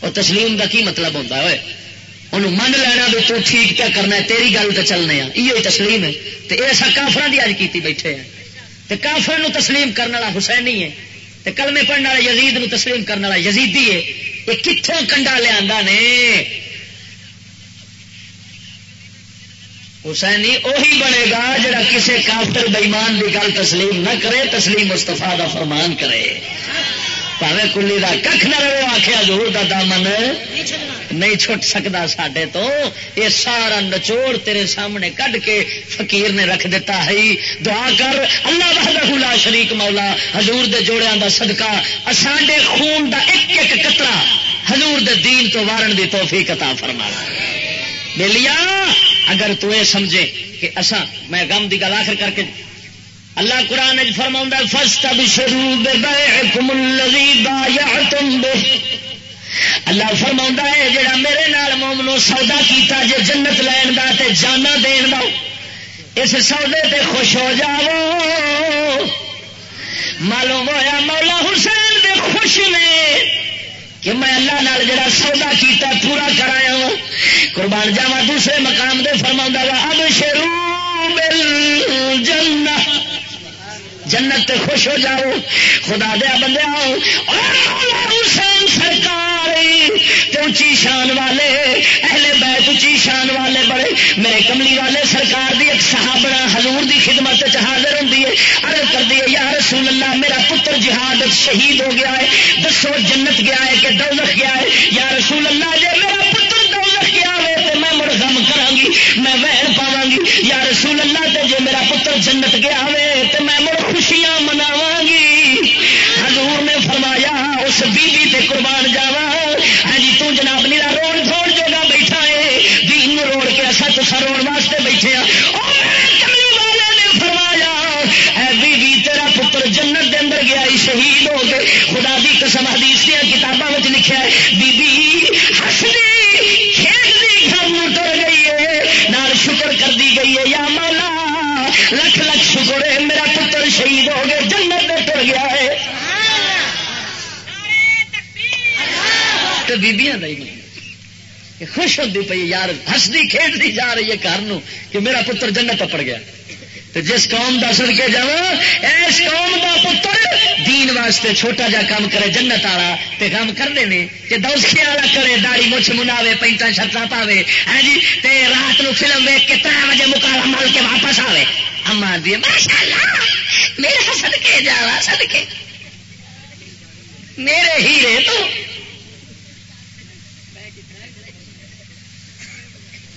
اور تسلیم کا کی مطلب ہوتا ہے؟ انہوں من لینا بھی تو ٹھیک کیا کرنا ہے، تیری گل تو چلنے ہاں۔ یہ تسلیم ہے۔ تو یہ ایسا کافر کی اج کی بیٹھے ہیں۔ تو کافر نو تسلیم کرنے والا حسین ہی ہے۔ تو کلمے پڑھنے والا یزید نو تسلیم کرنے والا یزیدی ہے۔ یہ کتوں کنڈا لیا نے؟ حسینی اہی بنے گا جڑا کسی کافر بےمان کی گل تسلیم نہ کرے، تسلیم مستفا کا فرمان کرے۔ پاوے کلی کا کھ نہ رہے آخیا ضرور دا دامن نہیں چھٹ سکتا سڈے تو۔ یہ سارا نچوڑ تیرے سامنے کڈ کے فقیر نے رکھ دیتا ہے۔ دعا کر اللہ بہت لا شریک مولا۔ حضور دے جوڑیاں دا صدقہ ساڈے خون دا ایک ایک کترا حضور دے دین تو وارن دی توفیق عطا فرما۔ بلیا اگر تو یہ سمجھے کہ اسا میں غم دی گل آخر کر کے اللہ قرآن فرما فسٹ اب شروع اللہ فرما ہے، جڑا میرے نال مومنو سودا کیتا جے جنت لین دا تے جانا دین دا، اس سودے تے خوش ہو جاؤ۔ معلوم ہوا مولا حسین دے خوش نے کہ میں اللہ نال جڑا سودا کیتا پورا کرایا قربان جاوا دوسرے مقام دے فرما وا اب شروع بل جنہ جنت تے خوش ہو جاؤ، خدا دیا بندے آؤ۔ حسین سرکار اونچی شان والے، اہل بیت اونچی شان والے بڑے، میرے کملی والے سرکار دی ایک صحابہ حضور دی خدمت حاضر ہوں ارے کر دیے یا رسول اللہ، میرا پتر جہاد شہید ہو گیا ہے دسو جنت گیا ہے کہ دولت گیا ہے یا رسول اللہ جی میرا پتر دولت گیا ہے تو میں مڑ غم کرا گی، میں وین پاوا گی۔ یا رسول اللہ، تے جی میرا پتر جنت گیا ہوئے خوش ہوتی پی یار ہستی کھیلتی جا رہی ہے گھر کہ میرا پتر جنت پڑ گیا۔ تو جس قوم کا سن کے جا اس قوم کا پتر دین واسطے چھوٹا جا کام کرے، جنت والا تے کام کرتے ہیں کہ دوسیا والا کرے داڑی مچھ مناوے پینٹا شرطا پاوے۔ ہاں جی تے رات نو فلم ویک کے تر بجے مکالا مل کے واپس آوے۔ اما دی ماشاء اللہ میرا سدکے جا سدکے میرے ہیرے تو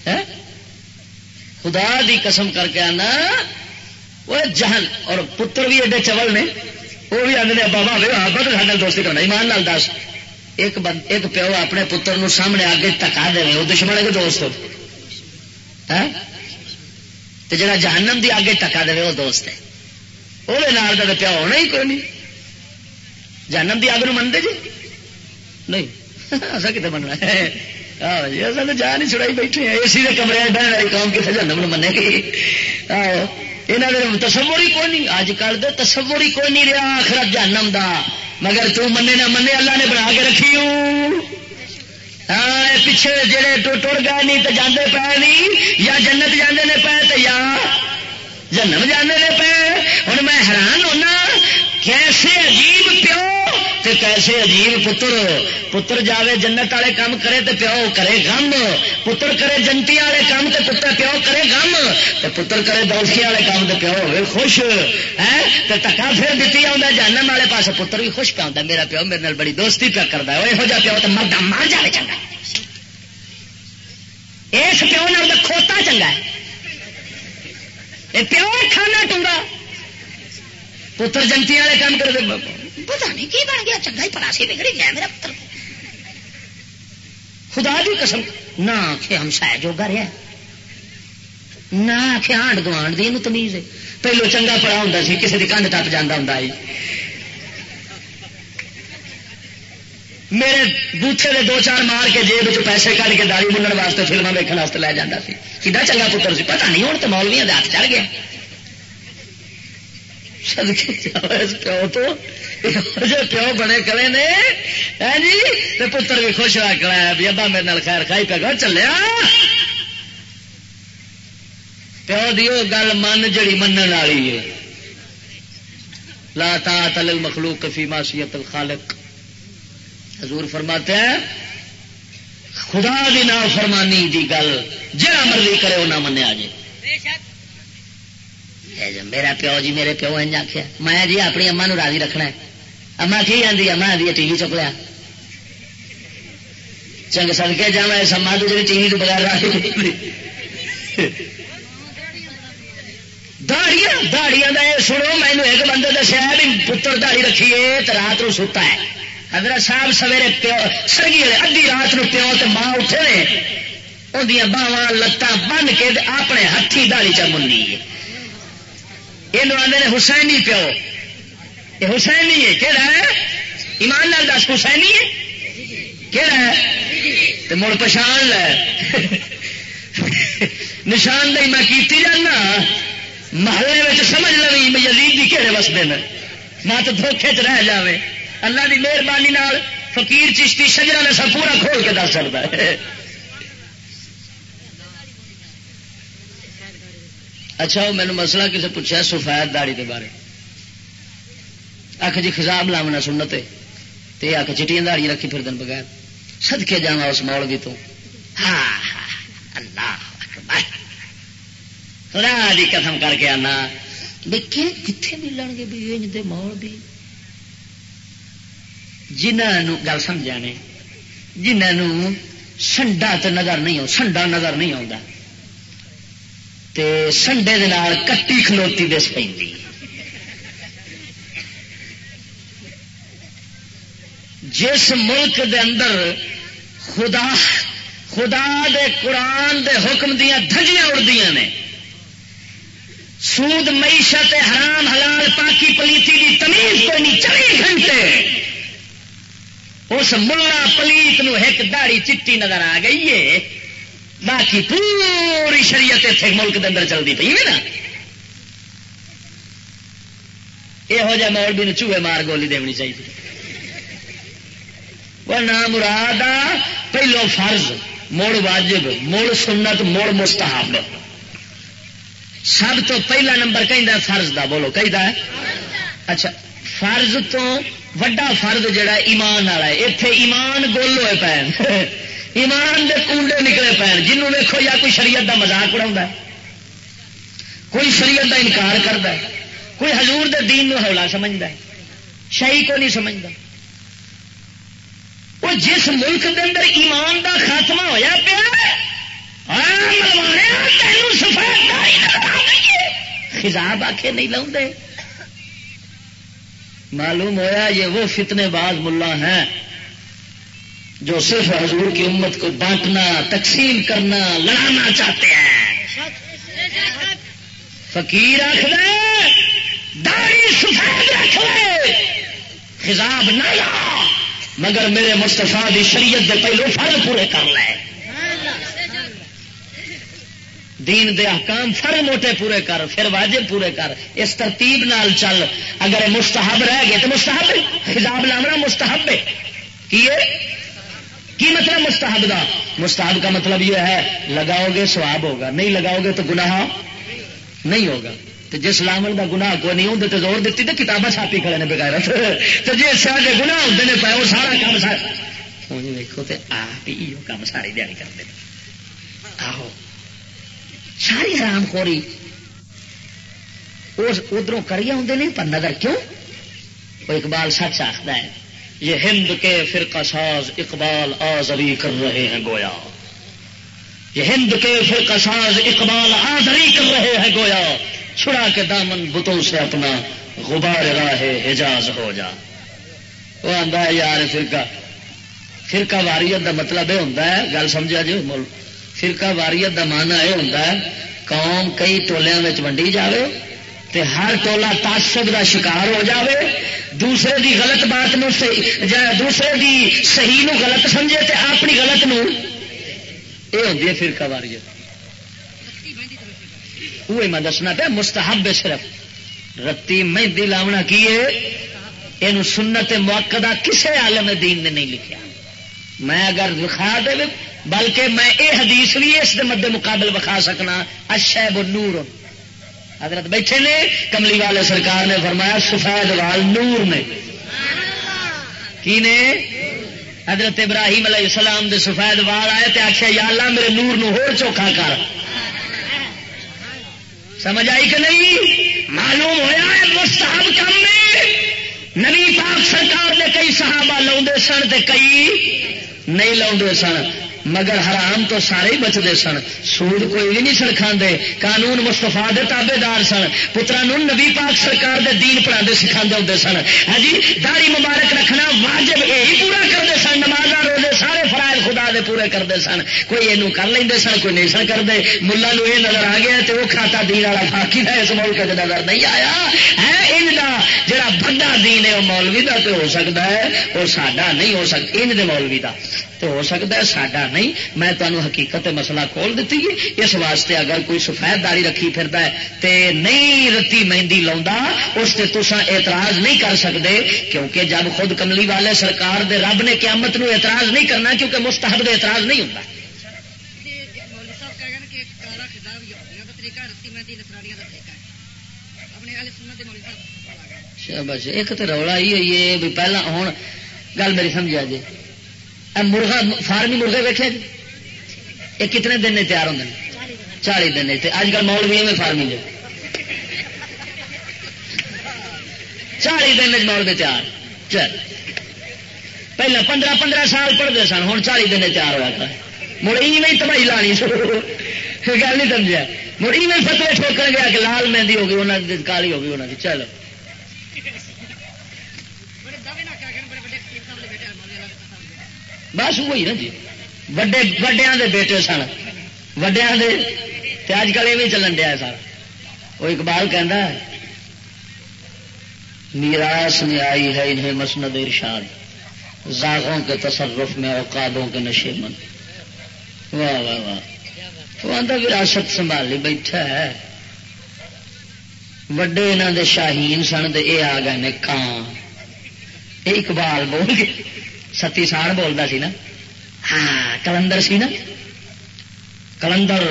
ہاں؟ خدا دی قسم کر کے آنا، وہ جہن اور پتر بھی ایڈے چول نے، وہ بھی آدھے بابا بہت سارے دوستی کرنا ایمان لال دس۔ ایک بند ایک پیو اپنے پتر نو سامنے آگے ٹکا دے وہ دشمن ہے دوست ہاں؟ جا جہنم دی آگے ٹکا دے وہ دوست ہے۔ وہ پیو ہونا ہی کوئی نہیں۔ جہنم دی آگ نو منتے جی؟ نہیں۔ ایسا کتنے بننا ہے؟ جی اصل جان ہی چھڑائی بیٹھے ہیں۔ اے سی کے کمرے بہن والی قوم کتنے جہنم منے گی یہاں تصور ہی کوئی نہیں۔ اج کل تو تصور ہی کوئی نہیں رہا آخرت جہنم دا۔ مگر تو منے نہ منے اللہ نے بنا کے رکھی ہوں۔ ہاں پیچھے جڑے ٹر گئے نہیں تو جانے پے نہیں، یا جنت جانے نے پے تو یا جنم جانے نے پے۔ ہوں میں حیران ہونا، کیسے عجیب پیو تے کیسے عجیب پتر پتر جاوے جنت والے کام کرے تے پیو کرے غم، پتر کرے جنتی والے کام تے پتر پیو کرے غم، تے پتر کرے دوستی والے کام تے پیو ہوئے خوش ہے تے ٹکا پھر دیتی آتا جانن والے پاس پتر بھی خوش پہ آتا میرا پیو میرے نال بڑی دوستی پہ کرتا ہے یہو جہ پیو تو مرد مار جائے چنگا اس پیو نال کھوتا چنگا ہے۔ پیو کھانا ٹونگا پتر جنتی والے کام کرتے پتا نہیں کی بن گیا چنگا ہی پڑاسی بگڑی گیا میرا پتر خدا دی قسم نہ آخ ہم سہ جو گھر ہے نہ آخ آنڈ گوانڈ دی تمیز ہے پہلو چنگا پڑا ہوں سی کسی کی کنڈ ٹپ جانا ہوں میرے بوٹے دے دو چار مار کے جیب پیسے کٹ کے داڑی منڈن واسطے فلما ویکن واسطے لے جانا سی کھا چنگا پتر سی پتا نہیں ہوں تو مولویا ہاتھ چڑھ گیا پیو تو پیو بڑے کرے نے ہاں جی؟ پتر بھی خوش ہوا کرایا بھی، ابا میرے خیر کھائی پہ چلیا۔ پیو دیو گل من جڑی من والی ہے۔ لا تا تل مخلوق کفی ماسیت الخالق۔ حضور فرماتے ہیں، خدا دی نا فرمانی دی گل جہاں مرضی کرے وہ نہ منیا جائے۔ میرا پیو جی میرے پیو انج آخیا میں جی اپنی اما راضی رکھنا ہے۔ اما کی آدھی اما آدھی ٹی وی چک لیا۔ چنگ سد کے جا میں سما تو جی ٹی وی تو بغیر راضی داڑیاں داڑیاں سنو مینو ایک بندے دسیا بھی پتر داڑی رکھیے تو رات نو ستا ہے۔ حضرت صاحب سویرے پیو، سرگی والے رات نو پیو تو ماں اٹھے اندیا باواں لتاں بن کے اپنے ہاتھی داڑی چ منی یہ آدھے نے حسینی پیو۔ یہ حسینی ہے کہڑا ہے؟ ایمان لال دس حسینی ہے؟ کہڑا ہے؟ تو مڑ پچھان لے۔ نشاندہی میں کیتی جانا، محلے میں سمجھ لوی میں یزید بھی کہڑے وستے ہیں نہ تو دھوکھے چ رہ جاوے۔ اللہ کی مہربانی فقیر چشتی شجرا نے سب پورا کھول کے دس سکتا ہے۔ اچھا وہ مینو مسئلہ کسی پوچھا سفید داڑی کے بارے۔ آخ جی خزاب لاونا سنتے تے آ کے چٹیاں داڑی رکھی پھر دن بغیر۔ سدکے جا اس مولوی تو۔ اللہ خدا دی قسم کر کے آنا۔ کتنے ملن گے بھی مول بھی جنہوں گل سمجھا نے جنہوں سنڈا تو نظر نہیں آ سنڈا نظر نہیں آتا سنڈے کٹی کھلوتی دس پہ جس ملک دے اندر خدا خدا دے قرآن دے حکم دیا دھجیاں اڑدیاں نے، سود، معیشت حرام، حلال، پاکی، پلیتی کی تمیز کو نہیں، چوبیس گھنٹے۔ اس ملا پلیت نو ایک داڑی چٹی نظر آ گئی ہے۔ باقی پوری شریعت اتنے ملک کے اندر چلتی پی ہے نا۔ یہو جہ مولوی نے چوہے مار گولی دینی چاہیے۔ وہ نام مراد پہلو فرض مڑ واجب مڑ سنت مڑ مستحب۔ سب تو پہلا نمبر کہیں فرض دا، بولو کہیں اچھا فرض تو وڈا فرض جڑا ایمان والا ہے۔ اتنے ایمان گول ہوئے پے ایمان دے کنڈے نکلے پے جنوں ویکو یا کوئی شریعت دا مزاق اڑا کوئی شریعت دا انکار کرتا ہے؟ کوئی حضور دے دین نو ہولا سمجھتا ہے؟ شہی کو نہیں سمجھتا وہ جس ملک کے اندر ایمان دا خاتمہ ہوا پیا تینوں سفید خزاب آخے نہیں لاؤ معلوم ہوا یہ وہ فتنے باز ملا ہیں جو صرف حضور کی امت کو بانٹنا تقسیم کرنا، لڑانا چاہتے ہیں۔ فقیر رکھ لے داڑھی سفید رکھ لے۔ خزاب نہ لا مگر میرے مستفا دی شریعت دے پہلو فرض پورے کر لے دین دے احکام فر موٹے پورے کر، پھر واجب پورے کر۔ اس ترتیب نال چل۔ اگر مستحب رہ گئے تو مستحب خزاب لاؤنا مستحب کی کی مطلب مستحب کا مستحب کا مطلب یہ ہے، لگاؤ گے سواب ہوگا، نہیں لگاؤ گے تو گناہ نہیں ہوگا۔ تو جس لامل کا گناہ کو نہیں ہوں تو زور دیتی تو کتابیں چھاپی کھڑے نے بغیر۔ تو جی سارے گناہ ہوتے ہیں پہ وہ سارا کام سارا دیکھو تو آپ ہی کام ساری دیاری کرتے آہو۔ ساری حرام خوری۔ ادھر کری آدھے پر نظر کیوں؟ وہ اقبال سچ آخر ہے، یہ ہند کے فرقہ ساز اقبال آزری کر رہے ہیں گویا۔ یہ ہند کے فرقہ ساز اقبال آزری کر رہے ہیں گویا۔ چھڑا کے دامن بتوں سے اپنا غبار راہ حجاز ہو جا۔ وہ آتا ہے، یار، فرقہ فرقہ واریت کا مطلب یہ ہوتا ہے، گل سمجھا جی؟ فرقہ واریت کا مانا یہ ہوتا ہے، قوم کئی ٹولیا ونڈی جائے تے ہر ٹولا تاسب کا شکار ہو جاوے۔ دوسرے دی غلط بات نو دوسرے دی صحیح نو غلط سمجھے تے اپنی غلط نو۔ یہ ہوتی ہے فرقہ واریت۔ وہ میں دسنا پیا، مستحب صرف۔ رتی مہندی لاونا کی یہ سنت موقع کسے عالم دین نے نہیں لکھا میں اگر دکھا دے، بلکہ میں یہ حدیث بھی اس مد مقابل بکھا سکنا۔ اشہ بو نور حضرت بیٹھے نے، کملی والے سرکار نے فرمایا، سفید وال نور نے۔ کی نے؟ حضرت ابراہیم علیہ السلام دے سفید وال آئے تے آخیا یا اللہ، میرے نور نو ہور چوکھا کر۔ سمجھ آئی کہ نہیں؟ معلوم ہوا ہے مستحب کام میں نبی پاک سرکار نے کئی صحابہ لاؤ سن تے کئی نہیں لاؤ سن۔ مگر حرام تو سارے ہی بچتے سن۔ سود کوئی بھی نہیں سن کھانے قانون مستفا دے تابے دار سن۔ پترا نبی پاک سرکار دے دین پڑھا سکھا ہوں سن۔ ہاں جی داری مبارک رکھنا واجب یہی پورا کرتے سن۔ نماز روزے سارے فرائض خدا دے پورے کرتے سن۔ کوئی یہ کر لیں سن، کوئی نہیں سن کرتے ملا یہ نظر آ گیا تو وہ کھاتا دین والا باقی ہے اس ملک نظر نہیں آیا۔ ہے ان کا جڑا بڑا دین ہے وہ مولوی کا تو ہو سکتا ہے وہ ساڈا نہیں ہو سکتا ان مولوی کا تو ہو سکتا ہے ساڈا نہیں، میں تمہیں حقیقت مسئلہ کھول دیتی ہے۔ اس واسطے اگر کوئی سفید داری رکھی پھرتا ہے تے نہیں رتی مہندی لا اس سے تسا اعتراض نہیں کر سکتے کیونکہ جب خود کملی والے سرکار دے رب نے قیامت نو اعتراض نہیں کرنا، کیونکہ مستحب دے اعتراض نہیں ہوتا ایک تو رولا ہی ہوئی ہے پہلا ہوں گل میری سمجھا جی۔ مرغا، فارمی مرغے ویٹے جی؟ یہ کتنے دن تیار ہوتے ہیں چالی دن اج کل مول بھی فارمی جو چالی دن مول میں تیار۔ چل۔ پہلے پندرہ پندرہ سال پڑھتے سن ہوں چالی دن تیار ہوا تھا۔ مڑ ایویں تباہی لانی گل نہیں سمجھا مڑ ایویں فتوے ٹھوکر گیا کہ لال مہندی ہوگی انہوں نے کالی ہوگی انہوں کی چلو۔ بس وہی نا جی۔ وڈے وڈیا دے بیٹے سن۔ وڈیا دے اج کل یہ چلن دیا سارا۔ وہ اقبال کہہ میراث میں آئی ہے انہیں مسند ارشاد۔ زاغوں کے تصرف میں اوقادوں کے نشے من واہ واہ واہ۔ وہ آدھا وراثت سنبھالی بیٹھا ہے۔ وڈے یہاں دے شاہین سن تو یہ آ گئے کان اقبال بول گئے۔ ستی سان بولتا سی نا ہاں کلندر سی نا کلندر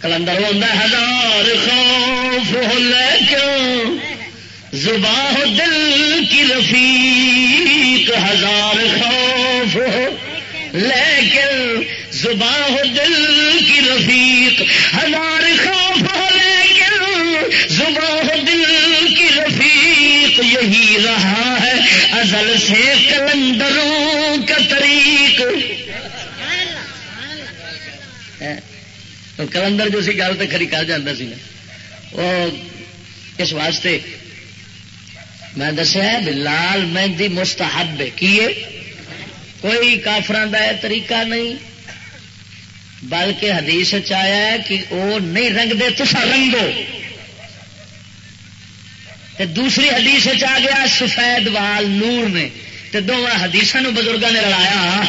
کلندر ہوتا ہزار خوف لے لیکن زباہ دل کی رفیق ہزار خوف لیکن زباہ دل کی رفیق ہزار خوف لیکن زباہ دل کی رفیق یہی رہا ہے ازل سے کلندروں کا طریق۔ ہاں۔ کلندر جو سی گل تو کری کر جانا سی نا، وہ اس واسطے میں دسیا لال مہندی مستحب کیے کوئی کافران کا طریقہ نہیں۔ بلکہ حدیث آیا ہے کہ وہ نہیں رنگ دے تسا رنگو۔ دوسری حدیث آ گیا، سفید وال نور نے دونوں حدیث بزرگوں نے لڑایا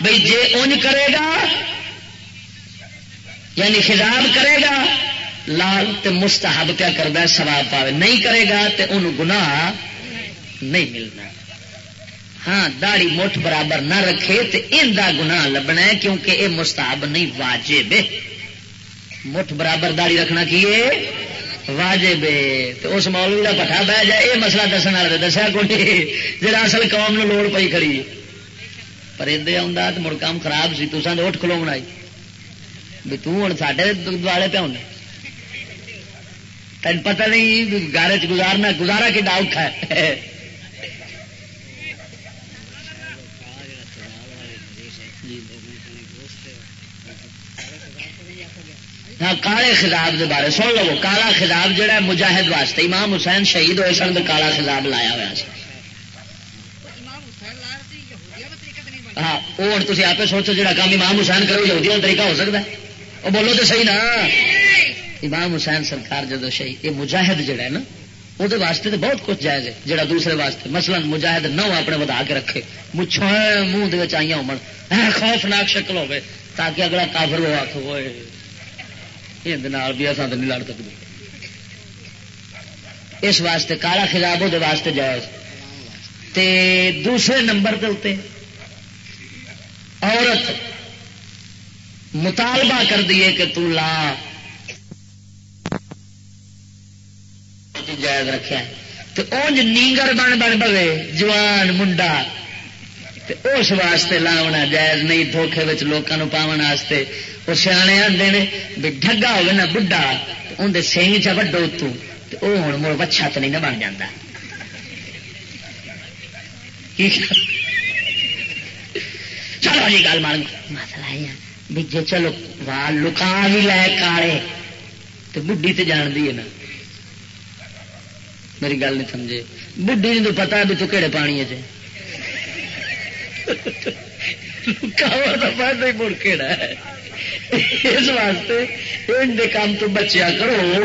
بھائی جے ان کرے گا یعنی خزاب کرے گا، لال تے مستحب کیا کرتا سواب پاوے۔ نہیں کرے گا تے ان گناہ نہیں ملنا۔ ہاں داڑی مٹھ برابر نہ رکھے تو ان کا گنا لبنا ہے کیونکہ یہ مستحب نہیں، واجب مٹھ برابر داڑی رکھنا کی واجب تو اس مولوی کا پٹھا بہ جائے، یہ مسئلہ دس والے دسیا کوئی جا اصل قوم لوڑ پی کری پر ادے آ مڑ کام خراب سی تو اٹھ کلو بنائی بھی تن ساڈے دوالے پہ ہونے تین پتہ نہیں گارے چ گزارنا، گزارا کہ اوکھا ہے ہاں ہاں، کالے خطاب کے بارے سن لو۔ کالا خطاب جہا مجاہد واسطے۔ امام حسین شہید ہوئے سن تو کالا خطاب لایا ہوا ہاں وہ تھی آپ سوچو جا کام امام حسین کرو یہودی کا طریقہ ہو سکتا ہے۔ وہ بولو تو صحیح نا۔ امام حسین سرکار جدو شہید، یہ مجاہد جڑا ہے نا وہ واسطے تو بہت کچھ جائز ہے، جڑا دوسرے واسطے۔ مثلا مجاہد نہ اپنے ودا کے رکھے۔ مچھو منہ آئی ہو خوفناک شکل ہوے تاکہ اگلا کافر ہو آخ ہوئے بھی اصل نہیں لڑ سکتے اس واسطے کالا خلاب وہ واسطے جائز۔ تے دوسرے نمبر کے عورت مطالبہ کر دیے کہ تو لا جائز رکھا تو اونج نیگر بن بن پوے جوان، منڈا۔ اس واسطے لاؤنا جائز نہیں، دھوکھے لوگوں پاؤن واسطے وہ سیانے آتے ہیں بھی ڈگا ہوگا نا بڑھا اندر سنگ چ وڈو اتو وہ ہوں مڑ بچا تو نہیں نہ بن جا چلو جی گل مان مسئلہ بھی جی چلو وال لکا بھی لے کالے تو بڈی تو جانتی ہے نا میری گل نہیں سمجھے بڈی تو پتا بھی تو کہڑے پانی ہے مڑ کہڑا ہے اس واسطے ان دے کام تو بچیا کرو۔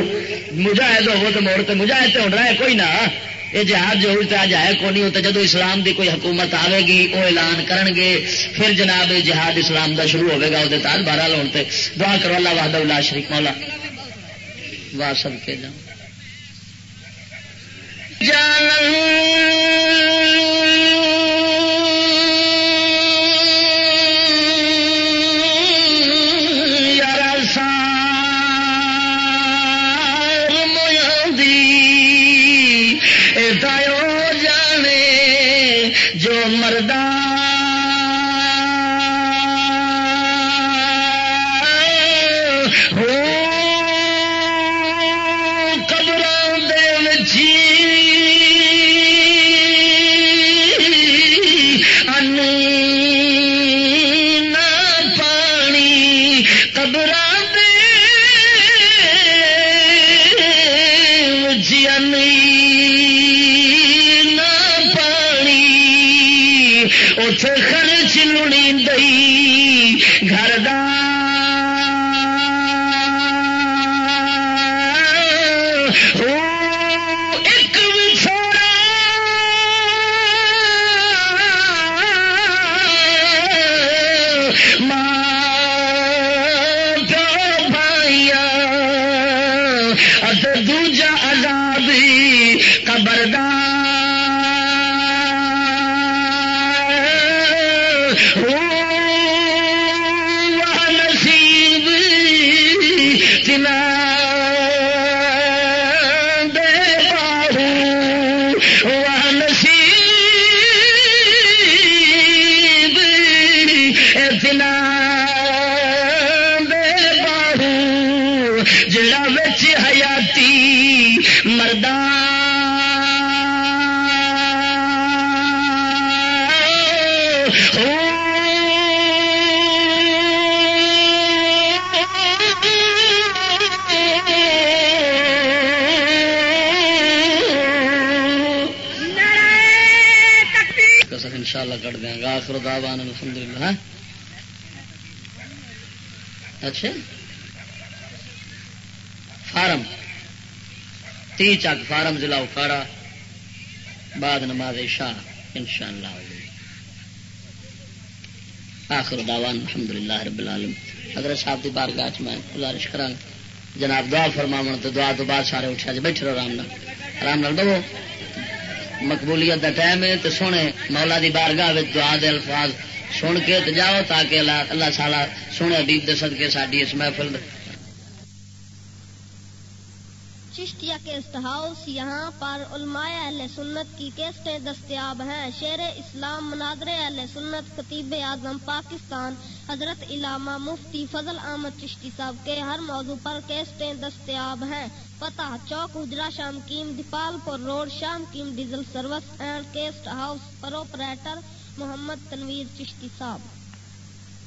مجاہد ہو تو موڑ تو مجاہد تو ہونا ہے، کوئی نہ۔ یہ جہاد جو اج ہے کو نہیں ہوتا جدو اسلام دی کوئی حکومت آئے گی، وہ اعلان کرن گے، پھر جناب جہاد اسلام دا شروع ہوگا وہ تال بارہ لاؤن تے۔ دعا کرو اللہ وحدہ اللہ شریف مولا۔ واہ سب کے جاؤ جان۔ اچھا۔ فارم۔ تی چک فارم ضلع اکاڑا بعد نماز شاہ ان شاء اللہ آخر دعوان الحمد للہ رب العالم اگر صاحب کی بارگاہ میں گزارش کرا جناب دعا فرماو تو دعا تو بعد سارے اٹھا جی بیٹھے رہو آرام آرام نال دو مقبولیت دا ٹائم ہے تو سونے مولا دی بارگاہ دعا دے الفاظ۔ سن کے تو جاؤ تاکہ اللہ اللہ سالا سونے ادیب دسد کے ساری اس محفل چشتیا کیسٹ ہاؤس یہاں پر علماء اہل سنت کی کیسٹیں دستیاب ہیں۔ شیر اسلام مناظر اہل سنت خطیب اعظم پاکستان حضرت علامہ مفتی فضل احمد چشتی صاحب کے ہر موضوع پر کیسٹیں دستیاب ہیں۔ پتہ چوک اجرا شام کیم دیپال پور روڈ، شام came, diesel service and cassette house proprietor Muhammad Tanveer Chishti صاحب۔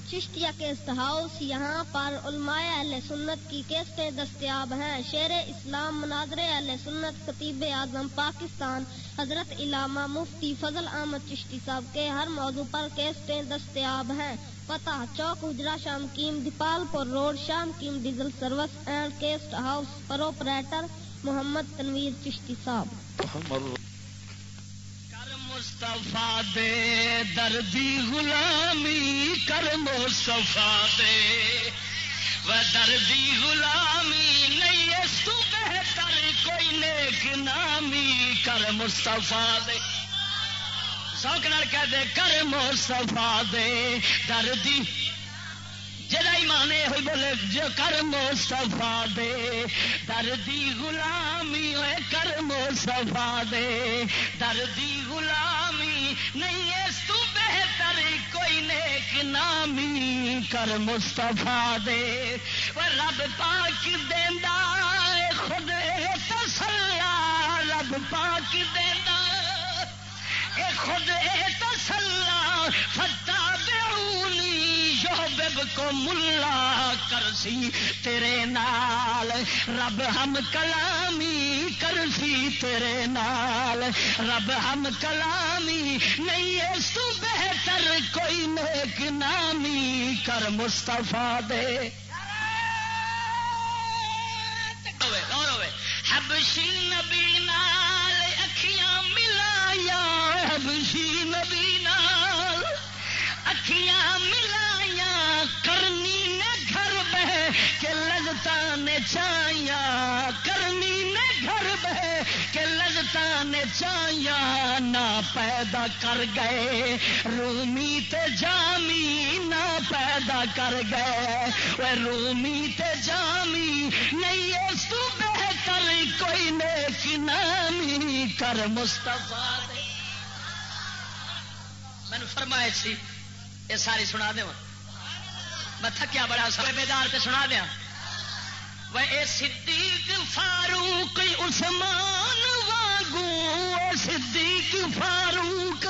چشتیا کیسٹ ہاؤس یہاں پر علماء اہل سنت کی کیسٹیں دستیاب ہیں۔ شیر اسلام مناظر اہل سنت خطیب اعظم پاکستان۔ حضرت علامہ مفتی فضل احمد چشتی صاحب کے ہر موضوع پر کیسٹیں دستیاب ہیں۔ پتہ چوک اجرا شام کیم، دیپال پور روڈ، شام came diesel service and cassette house proprietor Muhammad Tanveer Chishti صاحب۔ مصطفیٰ دے دردی غلامی کر مصطفیٰ دے۔ وہ دردی غلامی نہیں اس تو بہتر کوئی نیک نامی کر مصطفیٰ دے۔ سوک نال کہہ دے، کر مصطفیٰ دے دردی۔ جدا ایمان ہوئی بولے، جو کر مصطفیٰ دے۔ دردی غلامی ہوئے کر مصطفیٰ دے۔ دردی نہیں اس تو بہتر کوئی نیک نامی کر مستفا دے۔ وہ رب پاک دینا خود تسلا رب پاک دینا خود تسلا فتح بے کو ملا کرسی، تیرے نال رب ہم کلامی کرسی، تیرے نال رب ہم کلامی نہیں اس تو بہتر کوئی نیک نامی کر مستفا دے۔ حبشی نبی نال اکھیاں ملایا حبشی نبی نال اکھیاں ملایا بہ کے لگتا نے چایا کرنی نے گھر بہ کے لگتا نے چایا نہ پیدا کر گئے۔ رومی تے جامی نہ پیدا کر گئے۔ وہ رومی تے جامی، نہیں اس تو بہتر کوئی نیک نامی کر مستفا میں فرمائے سی، یہ ساری سنا دیا میں تھکیا بڑا سب بیدار سے سنا دیا۔ وہ صدیق فاروق عثمان واگو صدیق فاروق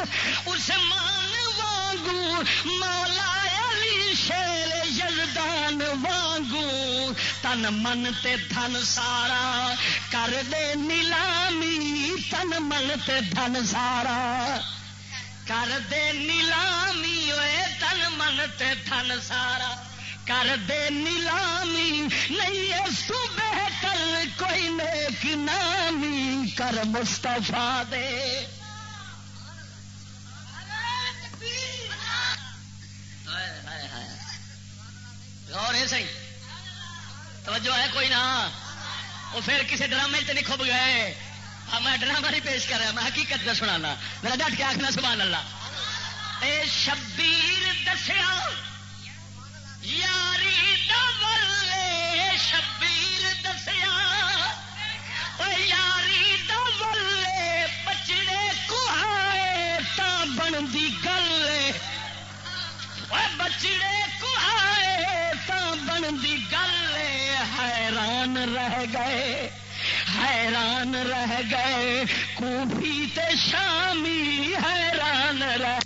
عثمان واگو، مولا علی شیر یزدان واگو۔ تن من تے دھن سارا، کر دے نیلامی، تن من تے دھن سارا۔ کر دے نیلامی ہوئے تن من تے تھن سارا کر دے نیلامی نہیں اس تو کوئی نیک نامی کر مستفا دے غور ہے صحیح توجہ ہے کوئی نہ وہ پھر کسی ڈرامے سے نہیں کھب گئے ہاں، میں ڈرامہ نہیں پیش کر رہا، میں حقیقت کا سنا میرا ڈٹ کے آخنا، سبحان اللہ۔ اے شبیر دسیا، یاری دے شبیر دسیا۔ یاری دے بچڑے کہائے تا بنتی گل بچڑے کہائے تا بنتی گل حیران رہ گئے۔ حیران رہ گئے کوفی تے شامی حیران رہ